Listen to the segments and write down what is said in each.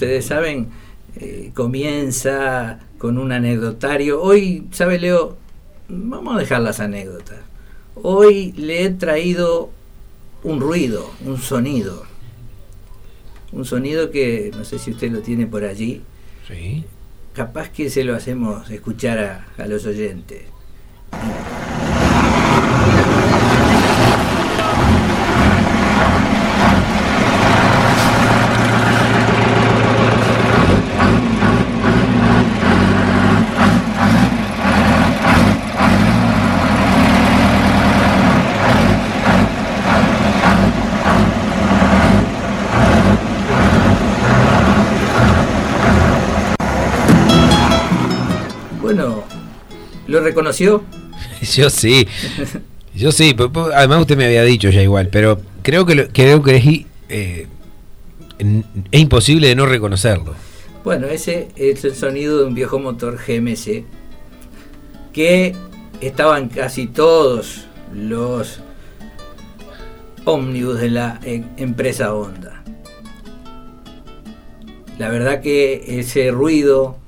ustedes saben, eh, comienza con un anecdotario. Hoy, ¿sabe Leo? Vamos a dejar las anécdotas. Hoy le he traído un ruido, un sonido. Un sonido que no sé si usted lo tiene por allí. Sí. Capaz que se lo hacemos escuchar a, a los oyentes. Bueno, ¿lo reconoció? Yo sí. Yo sí. Además usted me había dicho ya igual, pero creo que lo- creo que es, eh, es imposible de no reconocerlo. Bueno, ese es el sonido de un viejo motor GMC que estaban casi todos los ómnibus de la eh, empresa Honda. La verdad que ese ruido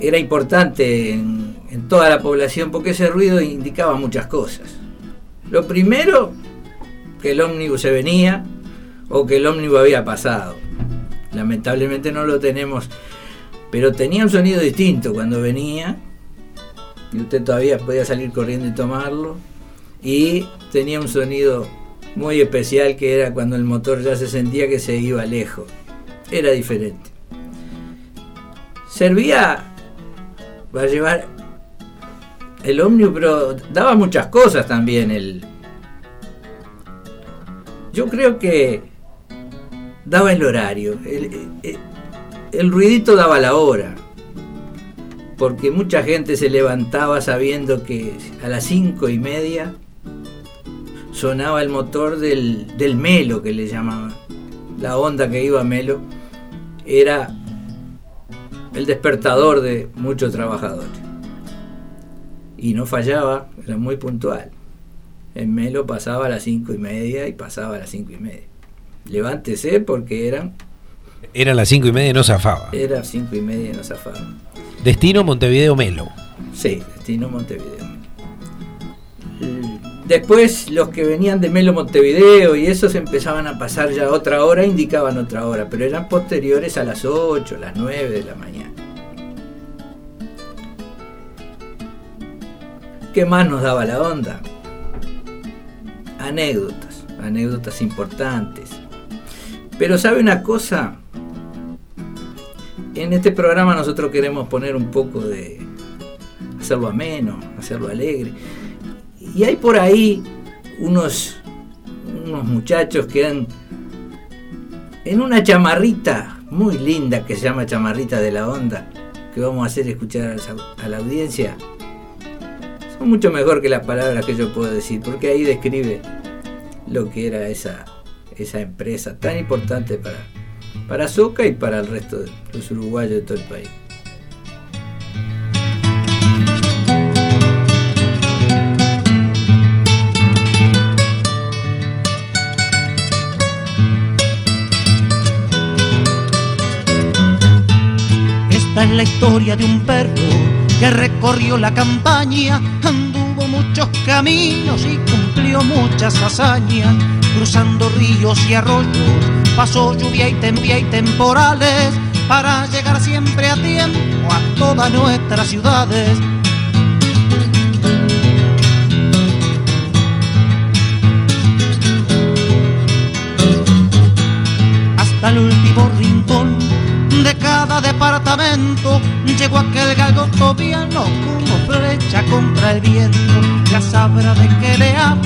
era importante en, toda la población porque ese ruido indicaba muchas cosas. Lo primero, que el ómnibus se venía o que el ómnibus había pasado. Lamentablemente no lo tenemos, pero tenía un sonido distinto cuando venía y usted todavía podía salir corriendo y tomarlo. Y tenía un sonido muy especial que era cuando el motor ya se sentía que se iba lejos. Era diferente. Servía para llevar el ómnibus, pero daba muchas cosas también. El... Yo creo que daba el horario. El, el- el ruidito daba la hora. Porque mucha gente se levantaba sabiendo que a las cinco y media sonaba el motor del, del Melo que le llamaban. La onda que iba a Melo era el despertador de muchos trabajadores. Y no fallaba, era muy puntual. En Melo pasaba a las cinco y media y pasaba a las cinco y media. Levántese porque eran, Eran las cinco y media y no zafaba. era cinco y media y no zafaba. Destino Montevideo Melo. Sí, destino Montevideo. Después los que venían de Melo Montevideo y esos empezaban a pasar ya otra hora, indicaban otra hora, pero eran posteriores a las 8, las 9 de la mañana. ¿Qué más nos daba la onda? Anécdotas, anécdotas importantes. Pero ¿sabe una cosa? En este programa nosotros queremos poner un poco de... hacerlo ameno, hacerlo alegre. Y hay por ahí unos, unos muchachos que han... En una chamarrita muy linda que se llama Chamarrita de la Onda, que vamos a hacer escuchar a la- audiencia, son mucho mejor que las palabras que yo puedo decir, porque ahí describe lo que era esa, esa empresa tan importante para, para Soca y para el resto de los uruguayos de todo el país. La historia de un perro que recorrió la campaña, anduvo muchos caminos y cumplió muchas hazañas, cruzando ríos y arroyos, pasó lluvia y tempia y temporales, para llegar siempre a tiempo a todas nuestras ciudades. hasta el último cada departamento. Llegó aquel galgo tobiano como flecha contra el viento. Ya sabrá de qué le hablo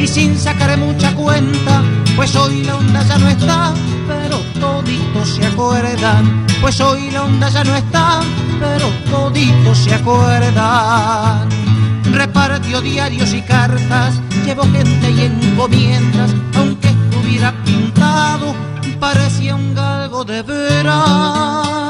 y sin sacar mucha cuenta pues hoy la onda ya no está pero toditos se acuerdan pues hoy la onda ya no está pero toditos se acuerdan repartió diarios y cartas, llevó gente y encomiendas, aunque estuviera pintado, parecía un galgo de veras.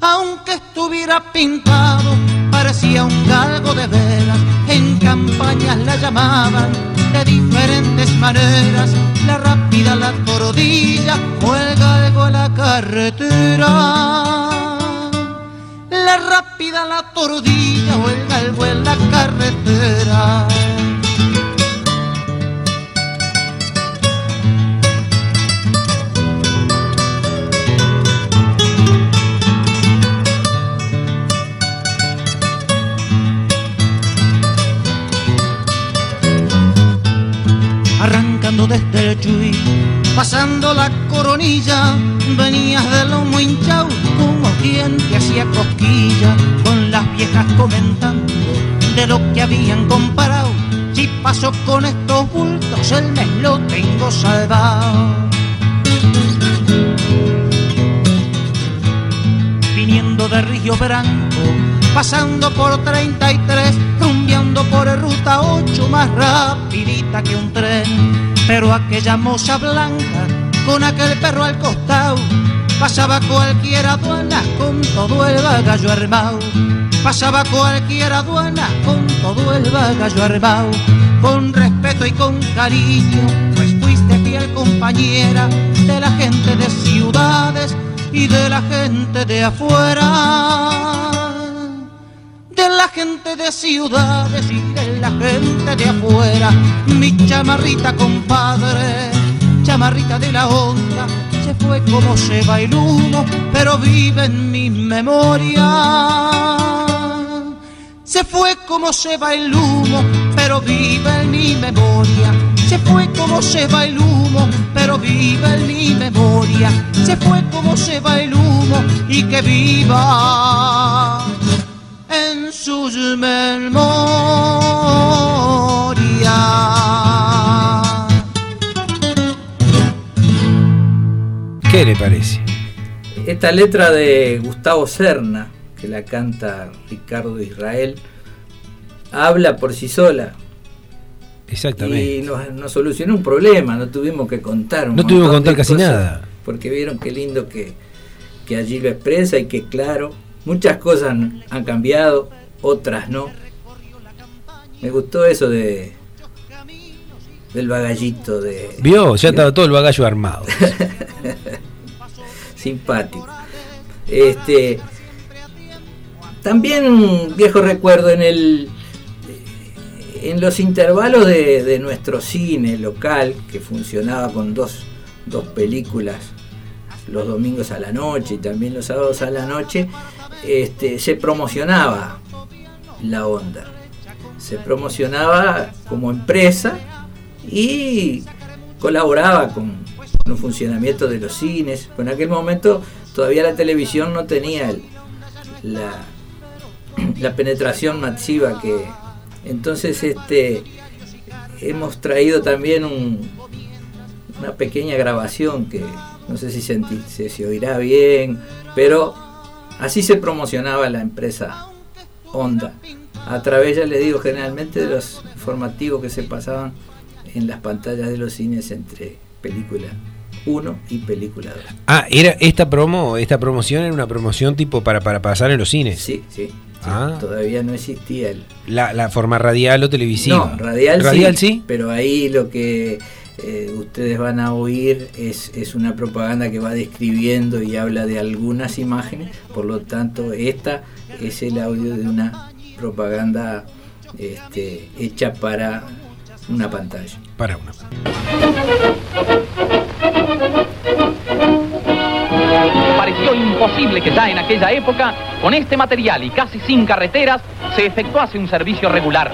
Aunque estuviera pintado, parecía un galgo de veras, en campañas la llamaban, de diferentes maneras, la rápida, la torodilla o el galgo a la carretera. La rápida, la torodilla o el galgo en la carretera. Desde Chuy, pasando la coronilla, venías de lomo hinchado como quien te hacía cosquilla, con las viejas comentando de lo que habían comparado. Si pasó con estos bultos, el mes lo tengo salvado. Viniendo de Río Branco, pasando por 33, rumbeando por ruta 8, más rapidita que un tren. Pero aquella moza blanca, con aquel perro al costado, pasaba cualquier aduana con todo el bagallo armado. Pasaba cualquier aduana con todo el bagallo armado. Con respeto y con cariño, pues fuiste fiel compañera de la gente de ciudades y de la gente de afuera la gente de ciudades y de la gente de afuera. Mi chamarrita, compadre, chamarrita de la onda, se fue como se va el humo, pero vive en mi memoria. Se fue como se va el humo, pero vive en mi memoria. Se fue como se va el humo, pero vive en mi memoria. Se fue como se va el humo y que viva en sus memorias. ¿Qué le parece? Esta letra de Gustavo Serna, que la canta Ricardo Israel, habla por sí sola. Exactamente. Y nos, nos solucionó un problema, no tuvimos que contar. un No tuvimos que contar casi cosas, nada. Porque vieron qué lindo que, que allí lo expresa y que claro, muchas cosas han- cambiado, otras no. Me gustó eso de del bagallito de Vio, ya estaba todo el bagallo armado. simpático. Este también un viejo recuerdo en el en los intervalos de, de nuestro cine local que funcionaba con dos, dos películas los domingos a la noche y también los sábados a la noche este, se promocionaba la onda se promocionaba como empresa y colaboraba con, con el funcionamiento de los cines. En aquel momento todavía la televisión no tenía la, la penetración masiva que entonces este hemos traído también un- una pequeña grabación que no sé si se, se- se oirá bien, pero así se promocionaba la empresa Honda. A través, ya le digo, generalmente de los informativos que se pasaban en las pantallas de los cines entre película 1 y película 2. Ah, era esta promo, esta promoción era una promoción tipo para, para pasar en los cines. Sí, sí. sí. Ah. Todavía no existía el, La, la forma radial o televisiva. No, radial, Radial sí, sí. Pero ahí lo que eh, ustedes van a oír es, es una propaganda que va describiendo y habla de algunas imágenes. Por lo tanto, esta es el audio de una propaganda este, hecha para una pantalla. Para una. Pareció imposible que ya en aquella época, con este material y casi sin carreteras, se efectuase un servicio regular.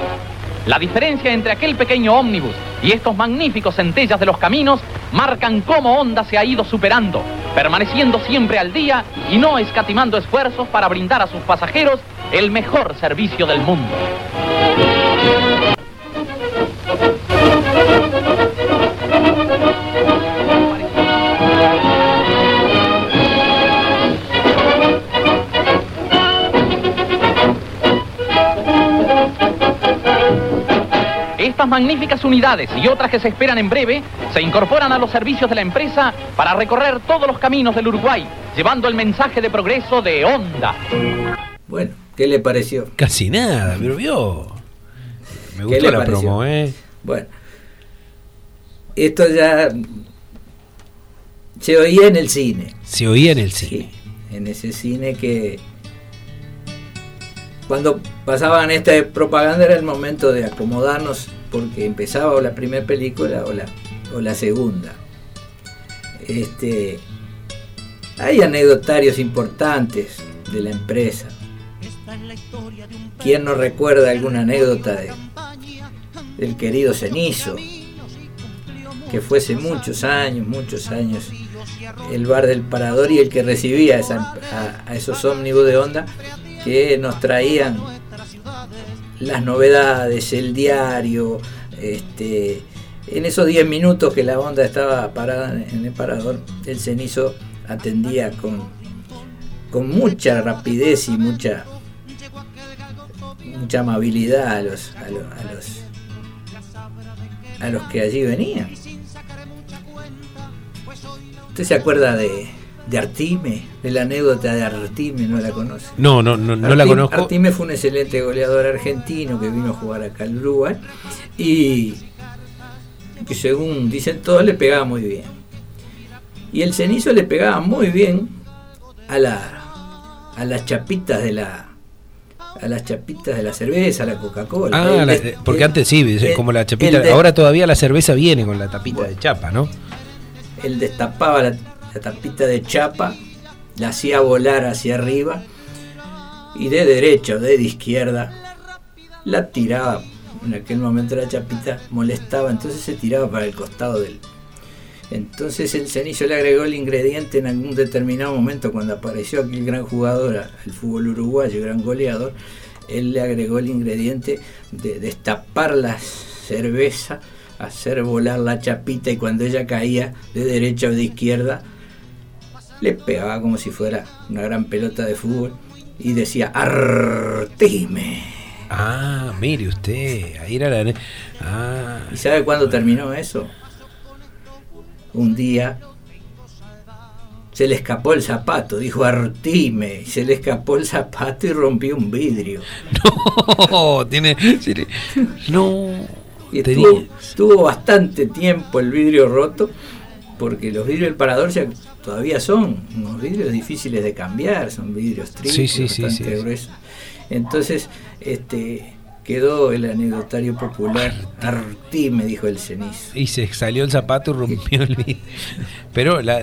La diferencia entre aquel pequeño ómnibus y estos magníficos centellas de los caminos marcan cómo Honda se ha ido superando, permaneciendo siempre al día y no escatimando esfuerzos para brindar a sus pasajeros el mejor servicio del mundo. Magníficas unidades y otras que se esperan en breve se incorporan a los servicios de la empresa para recorrer todos los caminos del Uruguay, llevando el mensaje de progreso de Honda. Bueno, ¿qué le pareció? Casi nada, pero vio. Me ¿Qué gustó la pareció? promo, ¿eh? Bueno, esto ya se oía en el cine. Se oía en el cine. Sí, en ese cine que cuando pasaban esta propaganda era el momento de acomodarnos porque empezaba o la primera película o la, o la segunda. Este, hay anecdotarios importantes de la empresa. ¿Quién no recuerda alguna anécdota de, del querido Cenizo? Que fuese muchos años, muchos años, el bar del parador y el que recibía a, a esos ómnibus de onda que nos traían las novedades, el diario, este, en esos 10 minutos que la onda estaba parada en el parador, el cenizo atendía con, con mucha rapidez y mucha mucha amabilidad a los, a los, a los, a los que allí venían. ¿Usted se acuerda de, de Artime, de la anécdota de Artime, no la conoce. No, no, no, no la conozco. Artime fue un excelente goleador argentino que vino a jugar acá al Uruguay y que según dicen todos le pegaba muy bien. Y el cenizo le pegaba muy bien a la a las chapitas de la a las chapitas de la cerveza, a la Coca-Cola. Ah, porque antes sí, como la chapita, ahora todavía la cerveza viene con la tapita de chapa, ¿no? Él destapaba la la tapita de chapa, la hacía volar hacia arriba y de derecha o de izquierda la tiraba. En aquel momento la chapita molestaba, entonces se tiraba para el costado del. Entonces el cenizo le agregó el ingrediente en algún determinado momento cuando apareció aquel gran jugador al fútbol uruguayo, gran goleador, él le agregó el ingrediente de destapar la cerveza, hacer volar la chapita y cuando ella caía de derecha o de izquierda, le pegaba como si fuera una gran pelota de fútbol y decía Artime. Ah, mire usted, ahí era la... Ah. ¿Y sabe cuándo terminó eso? Un día se le escapó el zapato, dijo Artime, se le escapó el zapato y rompió un vidrio. No, tiene... No. Y estuvo, bastante tiempo el vidrio roto, porque los vidrios del parador ya todavía son unos vidrios difíciles de cambiar, son vidrios tristes, bastante gruesos. Entonces, este quedó el anecdotario popular. Artí, me dijo el cenizo. Y se salió el zapato y rompió el vidrio. Pero la,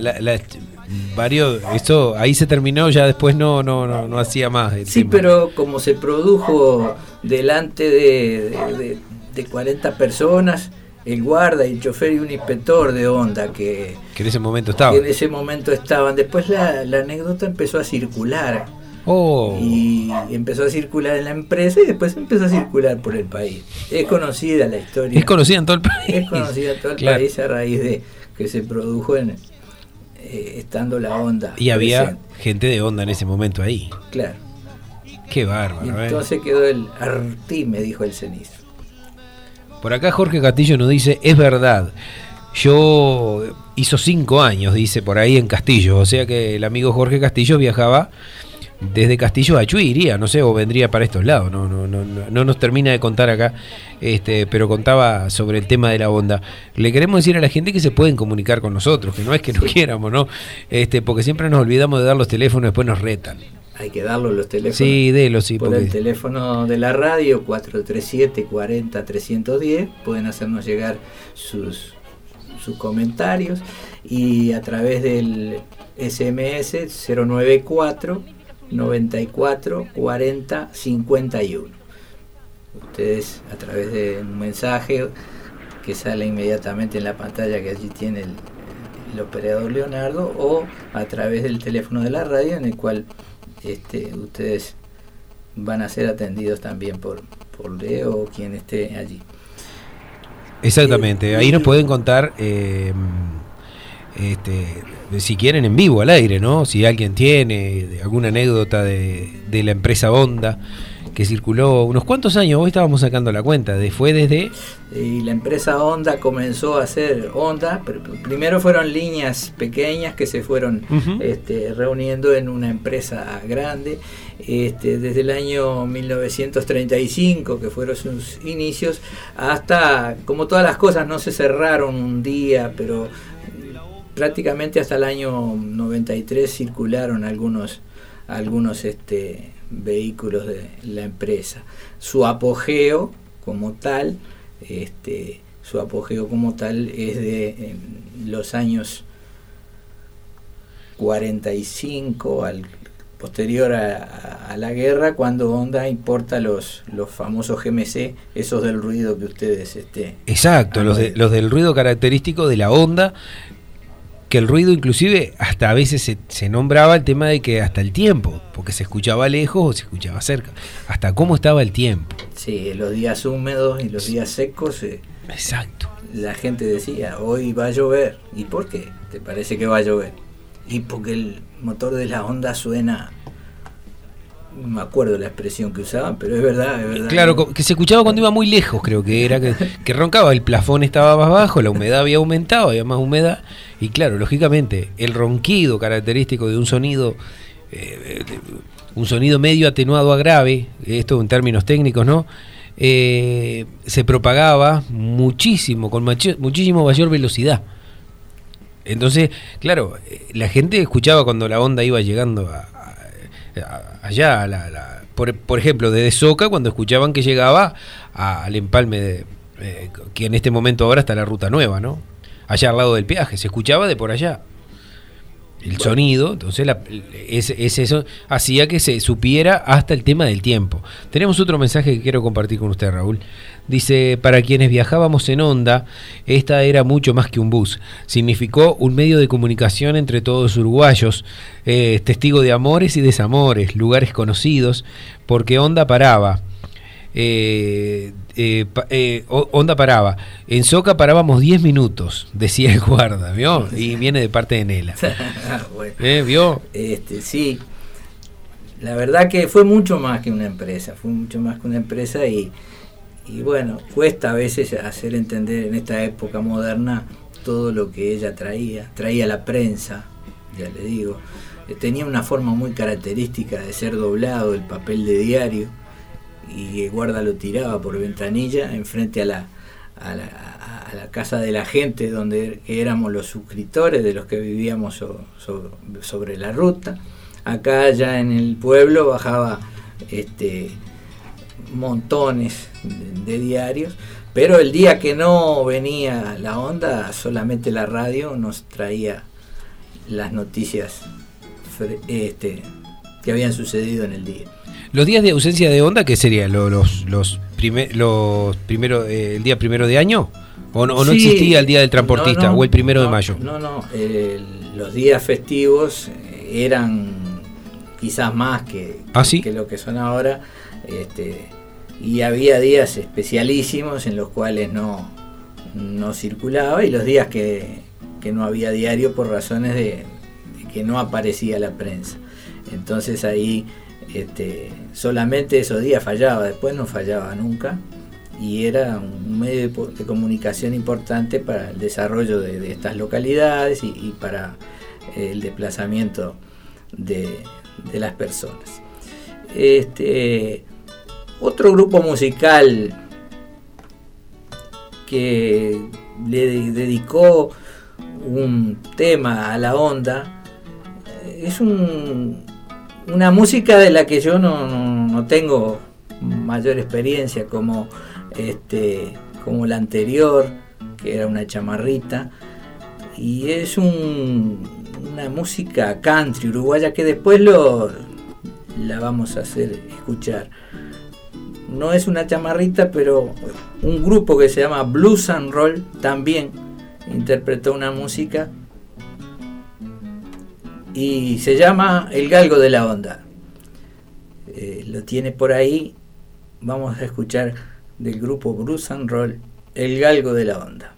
varios, esto ahí se terminó, ya después no, no, no, no hacía más. Sí, pero como se produjo delante de, de, de 40 personas, el guarda y el chofer y un inspector de onda que, que en ese momento estaban. en ese momento estaban. Después la, anécdota empezó a circular. Oh. Y empezó a circular en la empresa y después empezó a circular por el país. Es conocida la historia. Es conocida en todo el país. Es conocida en todo el país a raíz de que se produjo en, eh, estando la onda. Y había gente de onda en ese momento ahí. Claro. Qué bárbaro. ¿eh? entonces quedó el Artí, me dijo el cenizo. Por acá Jorge Castillo nos dice, es verdad, yo hizo cinco años, dice, por ahí en Castillo, o sea que el amigo Jorge Castillo viajaba desde Castillo a Chuy, iría, no sé, o vendría para estos lados, no, no, no, no nos termina de contar acá, este, pero contaba sobre el tema de la onda. Le queremos decir a la gente que se pueden comunicar con nosotros, que no es que no quieramos, ¿no? Este, porque siempre nos olvidamos de dar los teléfonos y después nos retan hay que darlo los teléfonos. Sí, délo, sí. Por el teléfono de la radio 437 40 310 pueden hacernos llegar sus, sus comentarios y a través del SMS 094 94 40 51. Ustedes a través de un mensaje que sale inmediatamente en la pantalla que allí tiene el, el operador Leonardo o a través del teléfono de la radio en el cual este, ustedes van a ser atendidos también por, por Leo o quien esté allí. Exactamente, ahí nos pueden contar eh, este, si quieren en vivo al aire, ¿no? Si alguien tiene alguna anécdota de, de la empresa Honda que circuló unos cuantos años, hoy estábamos sacando la cuenta, de, fue desde... Y la empresa Honda comenzó a hacer Honda, primero fueron líneas pequeñas que se fueron este, reuniendo en una empresa grande, este, desde el año 1935, que fueron sus inicios, hasta, como todas las cosas, no se cerraron un día, pero prácticamente hasta el año 93 circularon algunos algunos este, vehículos de la empresa. Su apogeo como tal, este, su apogeo como tal es de los años 45 al posterior a, la guerra cuando Honda importa los, los famosos GMC, esos del ruido que ustedes este, Exacto, los, de, los del ruido característico de la Honda, que el ruido inclusive hasta a veces se, nombraba el tema de que hasta el tiempo, porque se escuchaba lejos o se escuchaba cerca, hasta cómo estaba el tiempo. Sí, los días húmedos y los días secos. Eh, Exacto. La gente decía, hoy va a llover. ¿Y por qué te parece que va a llover? Y porque el motor de la onda suena no me acuerdo la expresión que usaban, pero es verdad, es verdad. Claro, que se escuchaba cuando iba muy lejos, creo que era, que, roncaba, el plafón estaba más bajo, la humedad había aumentado, había más humedad, y claro, lógicamente, el ronquido característico de un sonido, eh, un sonido medio atenuado a grave, esto en términos técnicos, ¿no? Eh, se propagaba muchísimo, con muchísimo mayor velocidad. Entonces, claro, eh, la gente escuchaba cuando la onda iba llegando a, allá, la, por, por, ejemplo, desde Soca, cuando escuchaban que llegaba al empalme de, eh, que en este momento ahora está la ruta nueva, ¿no? Allá al lado del peaje, se escuchaba de por allá el sonido, entonces es, eso hacía que se supiera hasta el tema del tiempo. Tenemos otro mensaje que quiero compartir con usted, Raúl. Dice, para quienes viajábamos en onda, esta era mucho más que un bus. Significó un medio de comunicación entre todos uruguayos, eh, testigo de amores y desamores, lugares conocidos, porque onda paraba eh, eh, eh, onda paraba. En Soca parábamos 10 minutos, decía el guarda, ¿vio? Y viene de parte de Nela. Ah, ¿Eh, ¿Vio? Este, sí. La verdad que fue mucho más que una empresa, fue mucho más que una empresa y, y bueno, cuesta a veces hacer entender en esta época moderna todo lo que ella traía. Traía la prensa, ya le digo. Tenía una forma muy característica de ser doblado el papel de diario y Guarda lo tiraba por ventanilla enfrente a la, a la, casa de la gente donde éramos los suscriptores de los que vivíamos sobre la ruta. Acá ya en el pueblo bajaba este, montones de, diarios, pero el día que no venía la onda, solamente la radio nos traía las noticias este, que habían sucedido en el día. Los días de ausencia de onda, ¿qué sería? ¿Los, los, los, los primero, eh, el día primero de año? ¿O no, no existía el día del transportista o el primero de mayo? No, no, los días festivos eh, eran quizás más que, ¿Ah, que lo que son ahora. Este, y había días especialísimos en los cuales no, no circulaba y los días que, que no había diario por razones de, de que no aparecía la prensa. Entonces ahí este, solamente esos días fallaba, después no fallaba nunca y era un medio de, comunicación importante para el desarrollo de, estas localidades y, para el desplazamiento de, las personas. Este, otro grupo musical que le dedicó un tema a la onda es un una música de la que yo no, tengo mayor experiencia como este como la anterior que era una chamarrita. Y es una música country uruguaya que después lo la vamos a hacer escuchar. No es una chamarrita pero un grupo que se llama Blues and Roll también interpretó una música y se llama El Galgo de la Onda. Eh, lo tiene por ahí. Vamos a escuchar del grupo Bruce and Roll El Galgo de la Onda.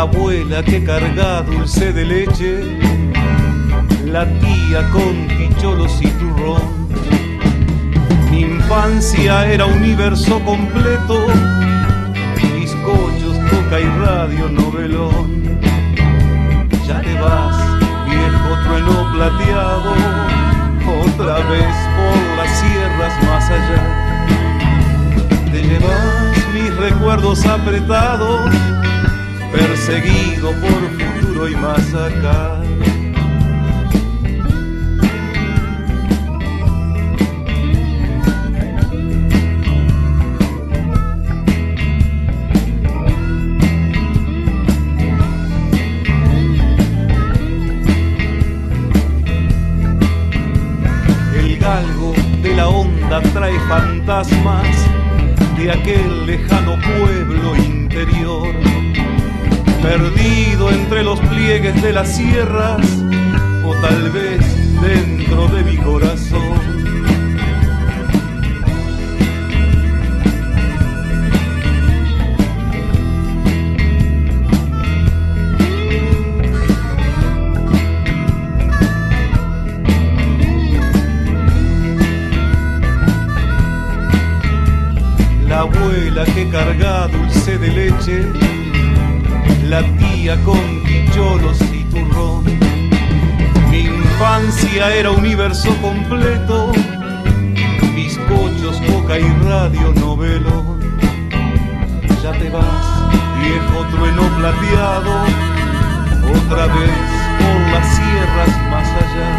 Abuela que carga dulce de leche, la tía con quicholos y turrón. Mi infancia era universo completo, bizcochos, coca y radio novelón. Ya te vas, viejo trueno plateado, otra vez por las sierras más allá. Te llevas mis recuerdos apretados perseguido por futuro y más acá. Fantasmas de aquel lejano pueblo de las sierras o tal vez dentro de mi corazón. La abuela que carga dulce de leche la tía universo completo, bizcochos, coca y radio novelón. Ya te vas, viejo trueno plateado, otra vez por las sierras más allá.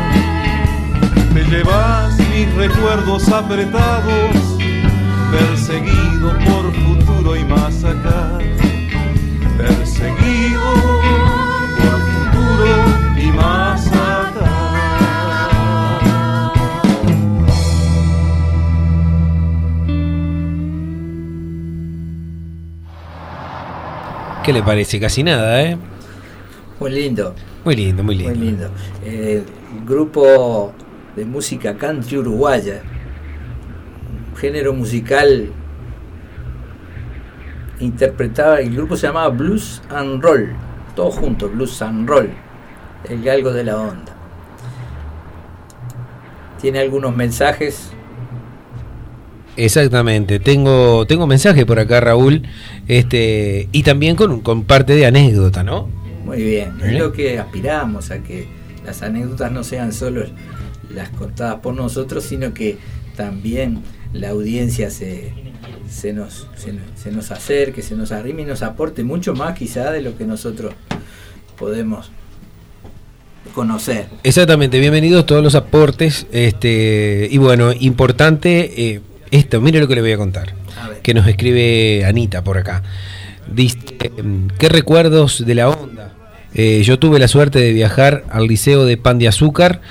Te llevas mis recuerdos apretados, perseguido por futuro y más acá perseguido ¿Qué le parece? Casi nada, ¿eh? Muy lindo. Muy lindo, muy lindo. Muy lindo. Eh, grupo de música country uruguaya. Género musical interpretaba, el grupo se llamaba Blues and Roll, todo junto, Blues and Roll, el galgo de la onda. Tiene algunos mensajes. Exactamente, tengo, tengo mensaje por acá, Raúl, este, y también con, con parte de anécdota, ¿no? Muy bien, ¿Eh? es lo que aspiramos a que las anécdotas no sean solo las contadas por nosotros, sino que también la audiencia se, se nos, se, nos- se nos acerque, se nos arrime y nos aporte mucho más quizá de lo que nosotros podemos conocer. Exactamente, bienvenidos todos los aportes, este, y bueno, importante eh, esto, mire lo que le voy a contar, A que nos escribe Anita por acá. Dice, em, ¿qué recuerdos de la onda? Eh, yo tuve la suerte de viajar al liceo de Pan de Azúcar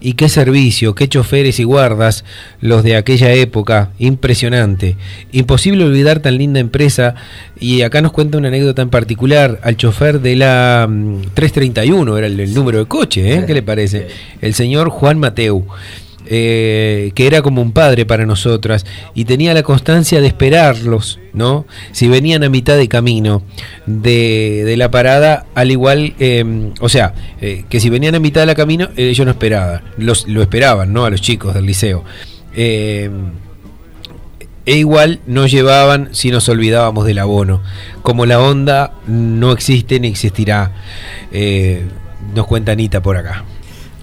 y qué servicio, qué choferes y guardas los de aquella época, impresionante. Imposible olvidar tan linda empresa y acá nos cuenta una anécdota en particular al chofer de la mm, 331, era el, el número de coche, ¿eh? ¿qué le parece? El señor Juan Mateu. Eh, que era como un padre para nosotras y tenía la constancia de esperarlos, ¿no? Si venían a mitad de camino de, de la parada, al igual, eh, o sea, eh, que si venían a mitad de la camino, ellos no esperaban, los, lo esperaban, ¿no? A los chicos del liceo. Eh, e igual nos llevaban si nos olvidábamos del abono. Como la onda no existe ni existirá, eh, nos cuenta Anita por acá.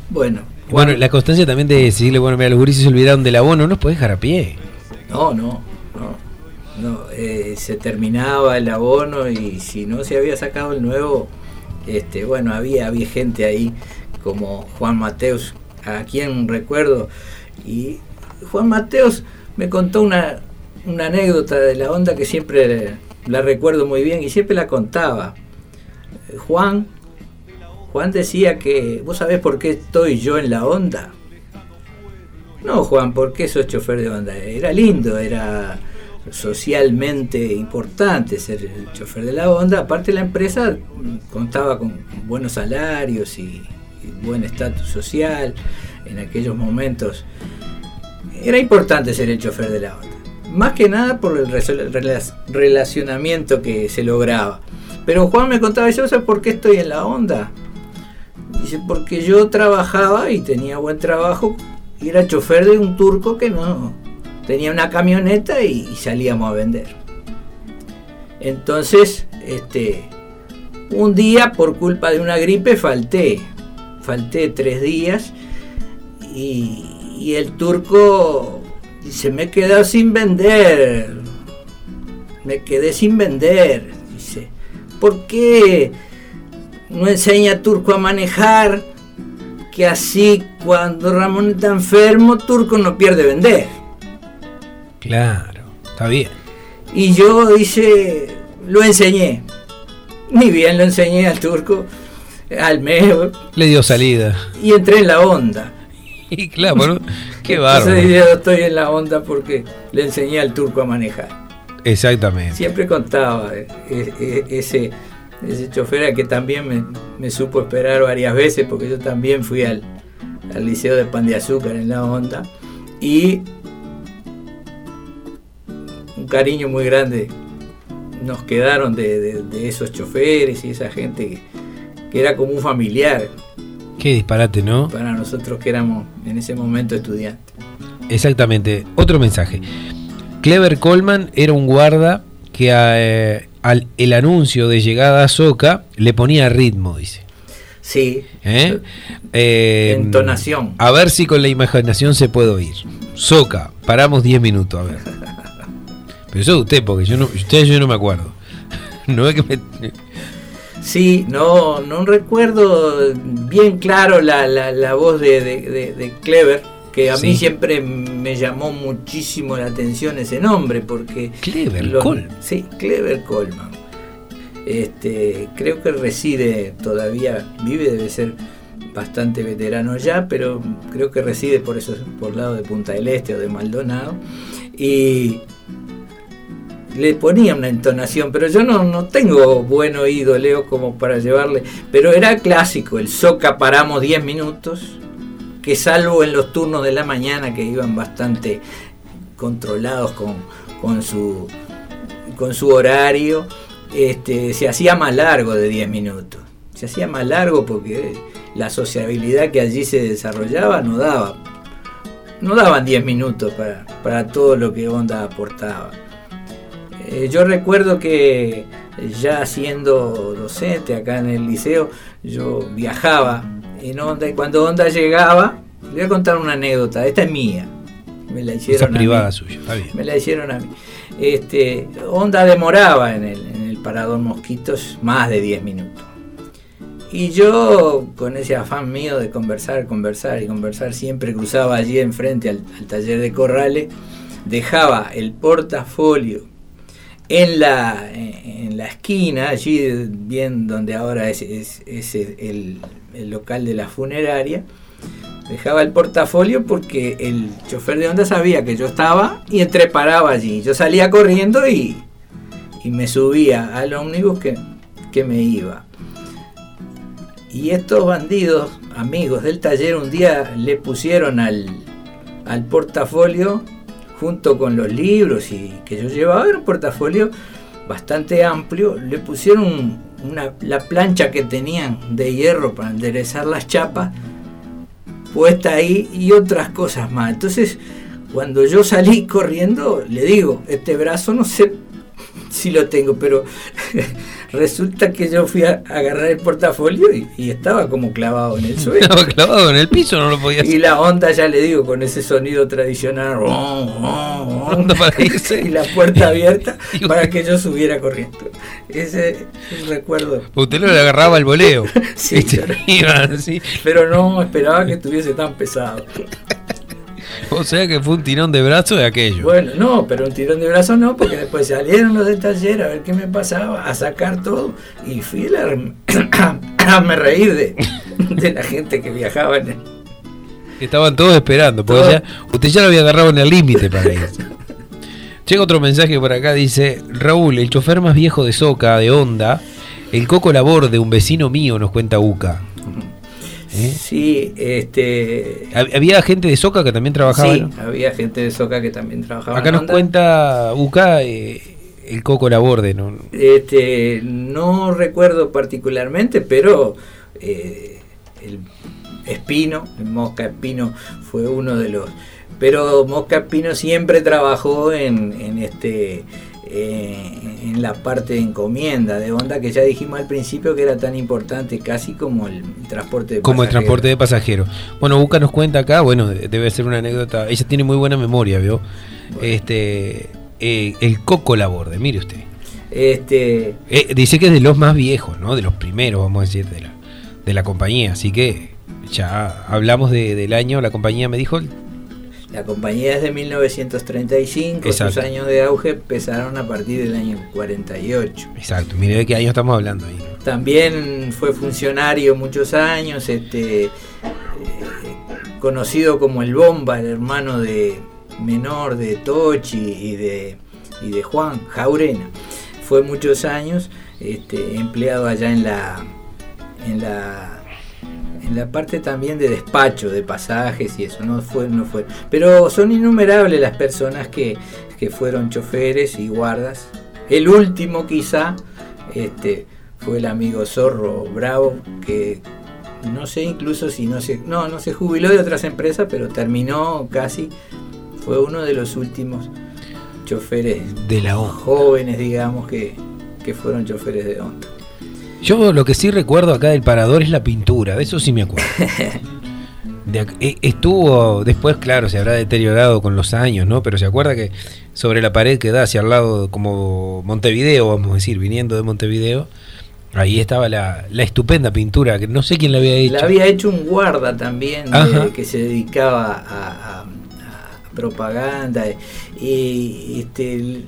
Bueno, Bueno, la constancia también de decirle, bueno, mira, los gurises se olvidaron del abono, no nos puedes dejar a pie. no, no, no. no eh, se terminaba el abono y si no se había sacado el nuevo, este, bueno, había, había gente ahí como Juan Mateus, a quien recuerdo. Y Juan Mateus me contó una, una anécdota de la onda que siempre la recuerdo muy bien y siempre la contaba. Juan, Juan decía que, ¿vos sabés por qué estoy yo en la onda? No, Juan, porque sos chofer de onda? Era lindo, era socialmente importante ser el chofer de la onda. Aparte la empresa contaba con buenos salarios y, buen estatus social en aquellos momentos. Era importante ser el chofer de la onda. Más que nada por el relacionamiento que se lograba. Pero Juan me contaba, yo sé por qué estoy en la onda. Dice, porque yo trabajaba y tenía buen trabajo y era chofer de un turco que no tenía una camioneta y, salíamos a vender. Entonces, este, un día por culpa de una gripe falté, falté tres días y, y el turco dice, me he quedado sin vender, me quedé sin vender, dice, ¿por qué no enseña turco a manejar? que así cuando Ramón está enfermo, Turco no pierde vender. Claro, está bien. Y yo dice, lo enseñé. Ni bien lo enseñé al turco, al medio. Le dio salida. Y entré en la onda. Y claro, qué bárbaro. Entonces estoy en la onda porque le enseñé al turco a manejar. Exactamente. Siempre contaba eh, eh, ese ese chofer que también me, supo esperar varias veces, porque yo también fui al, liceo de pan de azúcar en la onda, y un cariño muy grande nos quedaron de, esos choferes y esa gente que, era como un familiar. Qué disparate, ¿no? Para nosotros que éramos en ese momento estudiantes. Exactamente. Otro mensaje. Clever Coleman era un guarda que eh, al el anuncio de llegada a Soca le ponía ritmo, dice. Sí. ¿Eh? Eh, Entonación. A ver si con la imaginación se puede oír. Soca, paramos 10 minutos, a ver. Pero eso de usted, porque yo no, usted yo no me acuerdo. No es que me... Sí, no, no recuerdo bien claro la, la, voz de, de Clever que a mí siempre me llamó muchísimo la atención ese nombre, porque... Clever Colman. Sí, Clever Colman. Este, creo que reside todavía, vive, debe ser bastante veterano ya, pero creo que reside por eso, por lado de Punta del Este o de Maldonado. Y le ponía una entonación, pero yo no, no tengo buen oído, Leo, como para llevarle. Pero era clásico, el soca paramos 10 minutos, que salvo en los turnos de la mañana que iban bastante controlados con, su, con su horario, este, se hacía más largo de 10 minutos. Se hacía más largo porque la sociabilidad que allí se desarrollaba no daba. No daban 10 minutos para, todo lo que Onda aportaba. Eh, yo recuerdo que ya siendo docente acá en el liceo, yo viajaba en Onda y cuando Onda llegaba, le voy a contar una anécdota, esta es mía. Me la hicieron privada suya, está bien. Me la hicieron a mí. Este, Onda demoraba en el, en el parador Mosquitos más de 10 minutos. Y yo, con ese afán mío de conversar, conversar y conversar, siempre cruzaba allí enfrente al, taller de Corrales, dejaba el portafolio en la, en la esquina, allí bien donde ahora es, es, el, el, local de la funeraria, dejaba el portafolio porque el chofer de onda sabía que yo estaba y entreparaba allí. Yo salía corriendo y, y me subía al ómnibus que, que me iba. Y estos bandidos, amigos del taller, un día le pusieron al, al portafolio junto con los libros y que yo llevaba, era un portafolio bastante amplio, le pusieron una, la plancha que tenían de hierro para enderezar las chapas, puesta ahí y otras cosas más. Entonces, cuando yo salí corriendo, le digo, este brazo no sé si lo tengo, pero resulta que yo fui a agarrar el portafolio y, estaba como clavado en el suelo. Estaba clavado en el piso, no lo podía hacer. Y la onda, ya le digo, con ese sonido tradicional, y la puerta abierta para que yo subiera corriendo. Ese es el recuerdo. Usted le agarraba el voleo. sí, pero, pero no esperaba que estuviese tan pesado. O sea que fue un tirón de brazo de aquello. Bueno, no, pero un tirón de brazo no, porque después salieron los del taller a ver qué me pasaba, a sacar todo, y fui a, me reír de, de la gente que viajaba en el, Estaban todos esperando, porque Todo. ya, usted ya lo había agarrado en el límite para ir. Llega otro mensaje por acá, dice, Raúl, el chofer más viejo de Soca, de Honda, el coco labor de un vecino mío, nos cuenta Uca. ¿Eh? Sí, este. Hab- Había gente de Soca que también trabajaba. sí, ¿no? había gente de Soca que también trabajaba. Acá nos cuenta Uca eh, el coco laborde, ¿no? Este, no recuerdo particularmente, pero eh, el Espino, el Mosca Espino, fue uno de los. Pero Mosca Espino siempre trabajó en, en este. Eh, en la parte de encomienda de onda que ya dijimos al principio que era tan importante casi como el transporte de Como el pasajeros. transporte de pasajeros. Bueno, Uca nos cuenta acá, bueno, de- debe ser una anécdota. Ella tiene muy buena memoria, ¿vio? Este, eh, el coco laborde, mire usted. Este, Eh, dice que es de los más viejos, ¿no? De los primeros, vamos a decir, de la, de la compañía. Así que ya hablamos de- del año, la compañía me dijo. La compañía es de 1935, sus Exacto. años de auge empezaron a partir del año 48. Exacto, mire de qué año estamos hablando ahí. También fue funcionario muchos años, este, eh, conocido como el Bomba, el hermano de menor de Tochi y de, y de Juan Jaurena. Fue muchos años este, empleado allá en la, en la en la parte también de despacho de pasajes y eso no fue no fue. Pero son innumerables las personas que, que fueron choferes y guardas. El último quizá este fue el amigo Zorro Bravo que no sé incluso si no se no no se jubiló de otras empresas pero terminó casi. Fue uno de los últimos choferes De la jóvenes digamos que, que fueron choferes de Honda Yo lo que sí recuerdo acá del parador es la pintura, de eso sí me acuerdo. De eh, estuvo, después, claro, se habrá deteriorado con los años, ¿no? Pero se acuerda que sobre la pared que da hacia el lado, como Montevideo, vamos a decir, viniendo de Montevideo, ahí estaba la, la estupenda pintura, que no sé quién la había hecho. La había hecho un guarda también de- que se dedicaba a, a- a propaganda y este,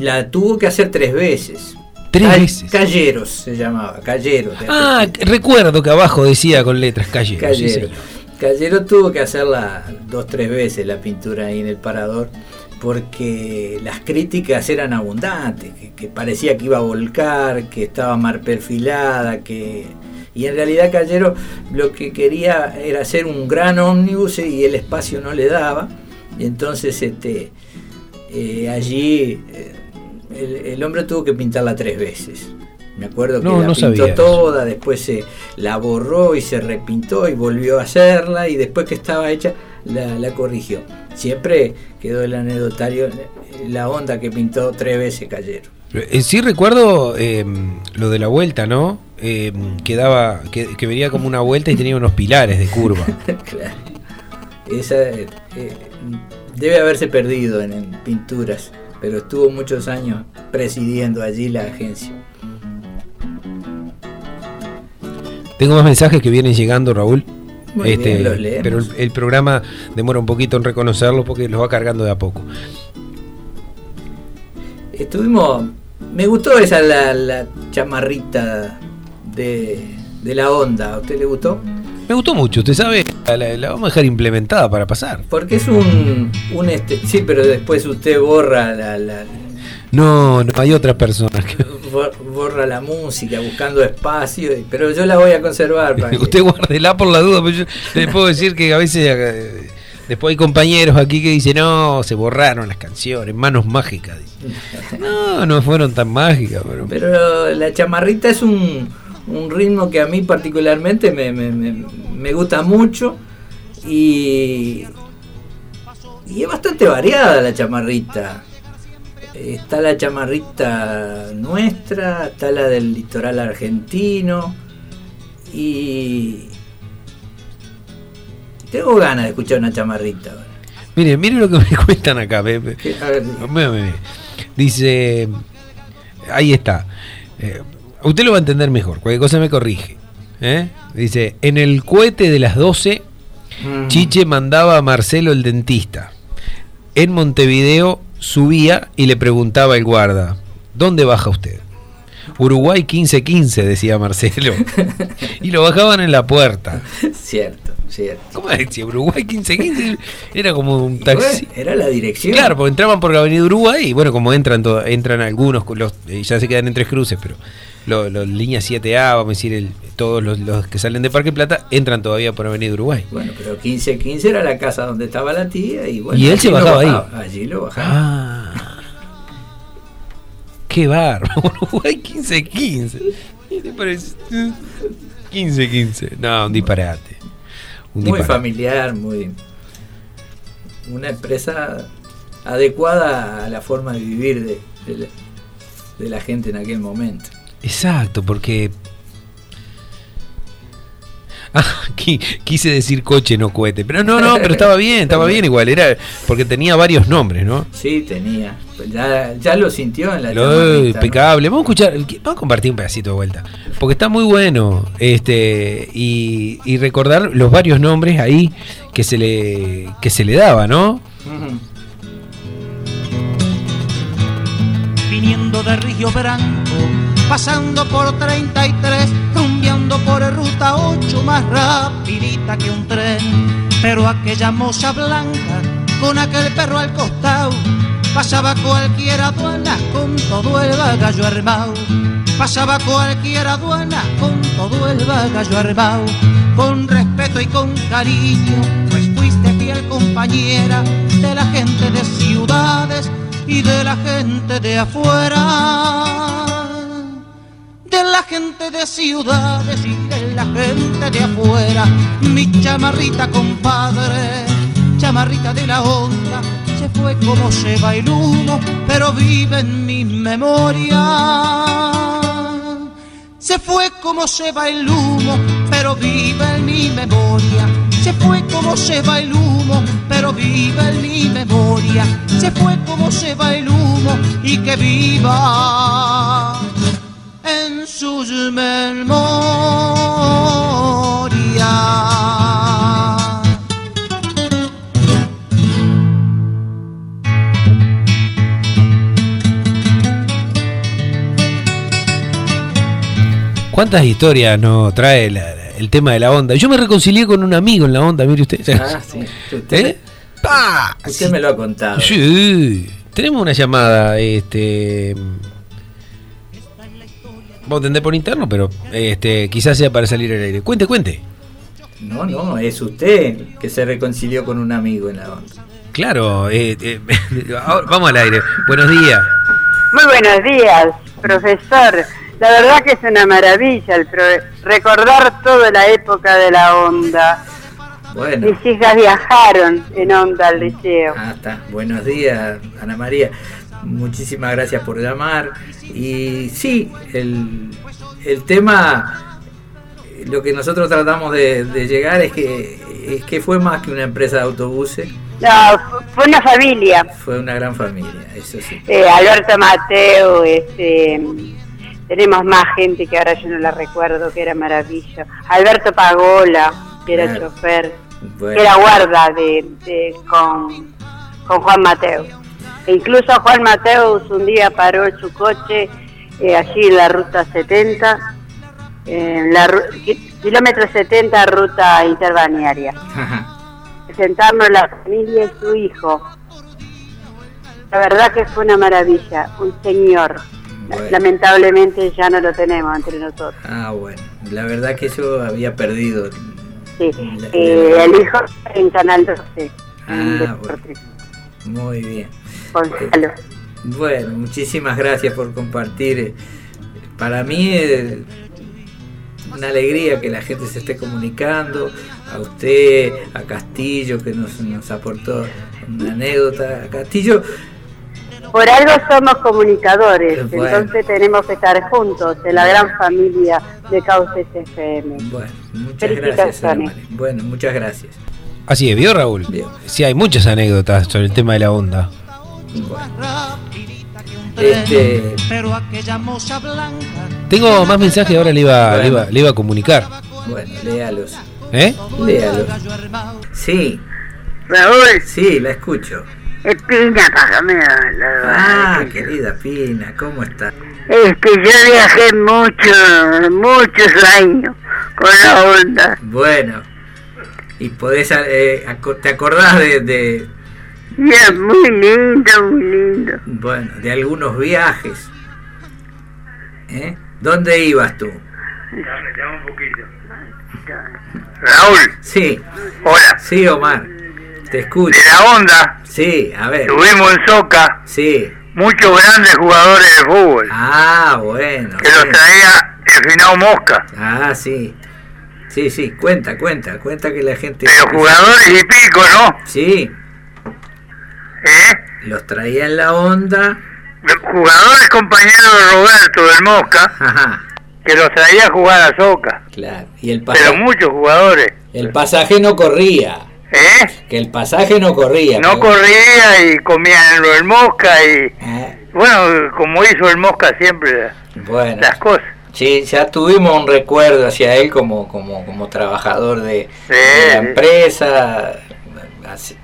la tuvo que hacer tres veces. Tres veces. Calleros se llamaba, Calleros. Ah, recuerdo que abajo decía con letras calle. Callero. Callero tuvo que hacerla dos, tres veces la pintura ahí en el parador porque las críticas eran abundantes, que, que parecía que iba a volcar, que estaba mal perfilada, que y en realidad Callero lo que quería era hacer un gran ómnibus y el espacio no le daba, y entonces este eh, allí eh, el, el hombre tuvo que pintarla tres veces. Me acuerdo que No, la no pintó eso. toda, después se la borró y se repintó y volvió a hacerla y después que estaba hecha la, la corrigió. Siempre quedó el anecdotario eh, la onda que pintó tres veces Callero. Eh, sí recuerdo eh, lo de la vuelta, ¿no? Eh, que daba, que, que venía como una vuelta y tenía unos pilares de curva. claro. Esa eh, eh, debe haberse perdido en, en pinturas, pero estuvo muchos años presidiendo allí la agencia. Tengo más mensajes que vienen llegando, Raúl. Muy Este, bien, los leemos. pero el, el programa demora un poquito en reconocerlo porque los va cargando de a poco. Estuvimos. Me gustó esa la, la chamarrita de, de la onda. ¿A usted le gustó? Me gustó mucho, usted sabe, la, la- la vamos a dejar implementada para pasar. Porque es un, un este, sí, pero después usted borra la, la- No, no, hay otras personas que... bor- borra la música buscando espacio, pero yo la voy a conservar. para que- Usted guárdela por la duda, pero yo puedo decir que a veces eh, después hay compañeros aquí que dicen, no, se borraron las canciones, manos mágicas. dicen. No, no fueron tan mágicas, pero... Pero la chamarrita es un, un ritmo que a mí particularmente me, me- me- me gusta mucho y, y es bastante variada la chamarrita. Está la chamarrita nuestra, está la del litoral argentino y tengo ganas de escuchar una chamarrita. Mire, mire lo que me cuentan acá. mire. Dice, ahí está. Eh, usted lo va a entender mejor, cualquier cosa me corrige. ¿eh? Dice, en el cohete de las 12 Mm. Chiche mandaba a Marcelo el dentista. En Montevideo subía y le preguntaba el guarda, ¿dónde baja usted? Uruguay 1515, decía Marcelo. y lo bajaban en la puerta. Cierto, cierto. ¿Cómo decía? Uruguay 1515 era como un taxi. bueno, era la dirección. Claro, porque entraban por la Avenida Uruguay y bueno, como entran entran algunos, los, eh, ya se quedan en tres cruces, pero los los líneas 7A, vamos a decir, el- todos los, los que salen de Parque Plata, entran todavía por Avenida Uruguay. Bueno, pero 1515 era la casa donde estaba la tía y bueno. Y él se lo bajaba ahí. Allí lo bajaba. Ah. Qué bárbaro. Uruguay 1515. ¿Qué te parece? 1515. No, un disparate. Un muy disparate. familiar, muy. Una empresa adecuada a la forma de vivir de, de la, de la gente en aquel momento. Exacto, porque. Ah, qui- quise decir coche, no cohete. Pero no, no, pero estaba bien, estaba bien igual. Era porque tenía varios nombres, ¿no? Sí, tenía. Ya, ya lo sintió en la Lo llamadita, ¿no? impecable. Vamos a escuchar, vamos a compartir un pedacito de vuelta. Porque está muy bueno. Este, y, y recordar los varios nombres ahí que se le, que se le daba, ¿no? Viniendo de Río Branco, pasando por 33, rumbeando por ruta 8, más rapidita que un tren. Pero aquella moza blanca, con aquel perro al costado, pasaba cualquier aduana con todo el bagallo armado. Pasaba cualquier aduana con todo el bagallo armado. Con respeto y con cariño, pues fuiste fiel compañera de la gente de ciudades y de la gente de afuera. De la gente de ciudades y de la gente de afuera. Mi chamarrita, compadre, chamarrita de la onda, se fue como se va el humo, pero vive en mi memoria. Se fue como se va el humo, pero vive en mi memoria. Se fue como se va el humo, pero vive en mi memoria. Se fue como se va el humo y que viva en sus memorias. ¿Cuántas historias nos trae la- el tema de la onda? Yo me reconcilié con un amigo en la onda, mire usted. Ah, sí. Usted, ¿Eh? ¡Pah! usted me lo ha contado. Sí. Tenemos una llamada, este. Vamos a atender por interno, pero este, quizás sea para salir al aire. Cuente, cuente. No, no, es usted que se reconcilió con un amigo en la onda. Claro, eh, eh, ahora vamos al aire. Buenos días. Muy buenos días, profesor. La verdad que es una maravilla el pro- recordar toda la época de la onda. Bueno, Mis hijas viajaron en onda al liceo. ah, está. Buenos días, Ana María. Muchísimas gracias por llamar. Y sí, el, el tema, lo que nosotros tratamos de, de llegar es que, es que fue más que una empresa de autobuses, No, fu- fue una familia. fue una gran familia, eso sí. Eh, Alberto Mateo, este, tenemos más gente que ahora yo no la recuerdo, que era maravilla. Alberto Pagola, que era chofer, Bueno. que era guarda de, de- con, con Juan Mateo. Incluso Juan Mateus un día paró su coche eh, allí en la ruta 70, en la kilómetro 70 ruta interbalnearia. Presentarnos la familia y su hijo. La verdad que fue una maravilla, un señor. Bueno. Lamentablemente ya no lo tenemos entre nosotros. Ah, bueno, la verdad que yo había perdido. Sí. La- Eh, el hijo en Canal 12. en Ah, Deportes. Muy bien. Gonzalo. Bueno, muchísimas gracias por compartir. Para mí es una alegría que la gente se esté comunicando. A usted, a Castillo, que nos, nos aportó una anécdota. A Castillo, Por algo somos comunicadores, Bueno. entonces tenemos que estar juntos en la gran familia de Cauces FM. bueno, muchas gracias. Ana. Bueno, muchas gracias. Así es, ¿vio Raúl? Bien. Sí, hay muchas anécdotas sobre el tema de la onda. Este- Tengo más mensajes, ahora le iba, le iba, le iba a comunicar. bueno léalos. ¿Eh? Léalo. Sí, Raúl, sí, la escucho. Espina, págame la, la- Ah, querida Pina, ¿cómo está? Es que yo viajé mucho, muchos años con la onda. Bueno, y podés, eh, ¿te acordás de, de, Y es muy lindo, muy lindo. bueno, de algunos viajes? ¿Eh? ¿Dónde ibas tú? Raúl, Sí, hola. sí, Omar, te escucho. De la onda, Sí, a ver, tuvimos en Soca sí. muchos grandes jugadores de fútbol Ah, bueno. que los sí. traía el finado Mosca. Ah, sí. Sí, sí, cuenta, cuenta, cuenta que la gente... Pero jugadores y pico, ¿no? Sí, ¿Eh? los traía en la onda. Jugadores compañeros de Roberto del Mosca Ajá, que los traía a jugar a Soca. claro. Y el, Pero pasa- muchos jugadores. el pasaje no corría. ¿Eh? Que el pasaje no corría. No pero- corría y comían lo del Mosca y... Ah, Bueno, como hizo el Mosca siempre bueno, las cosas. sí, ya tuvimos un recuerdo hacia él como, como, como trabajador de, Sí, de la empresa, hace-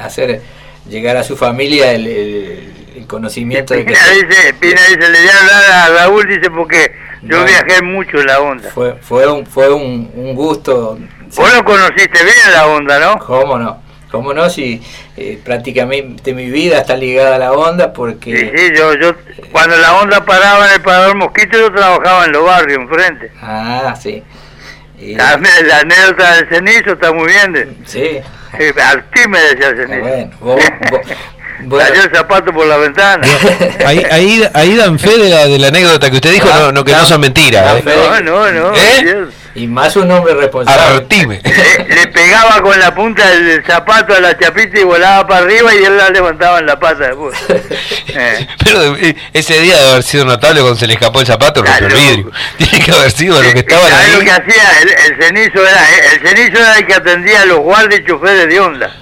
hacer llegar a su familia el, el- el conocimiento de que Pina dice, Pina dice, le voy a hablar a Raúl, dice, porque yo No. viajé mucho en la onda. fue, fue, un, fue un, un gusto. Vos lo conociste bien en la onda, ¿no? ¿Cómo no? ¿Cómo no? Si eh, prácticamente mi vida está ligada a la onda Sí, porque... sí, yo, yo, cuando la onda paraba en el parador Mosquito, yo trabajaba en los barrios, enfrente. Ah, sí. Y- La, la anécdota del cenizo está muy bien. Sí. El cenizo. Bueno, vos- vos- bueno. Salió el zapato por la ventana. Ahí, ahí, ahí dan fe de la, de la anécdota que usted dijo, no, no que no son mentiras. Ah, ¿eh? No, no, no. ¿Eh? Dios. Y más un hombre responsable. Le, le pegaba con la punta del zapato a la chapita y volaba para arriba y él la levantaba en la pata después. Eh. Pero eh, ese día debe haber sido notable cuando se le escapó el zapato, rompió el Claro. vidrio. Tiene que haber sido lo que estaban ¿Sabes ahí. lo que hacía? El, el cenizo era, el cenizo era el que atendía a los guardias y choferes de onda.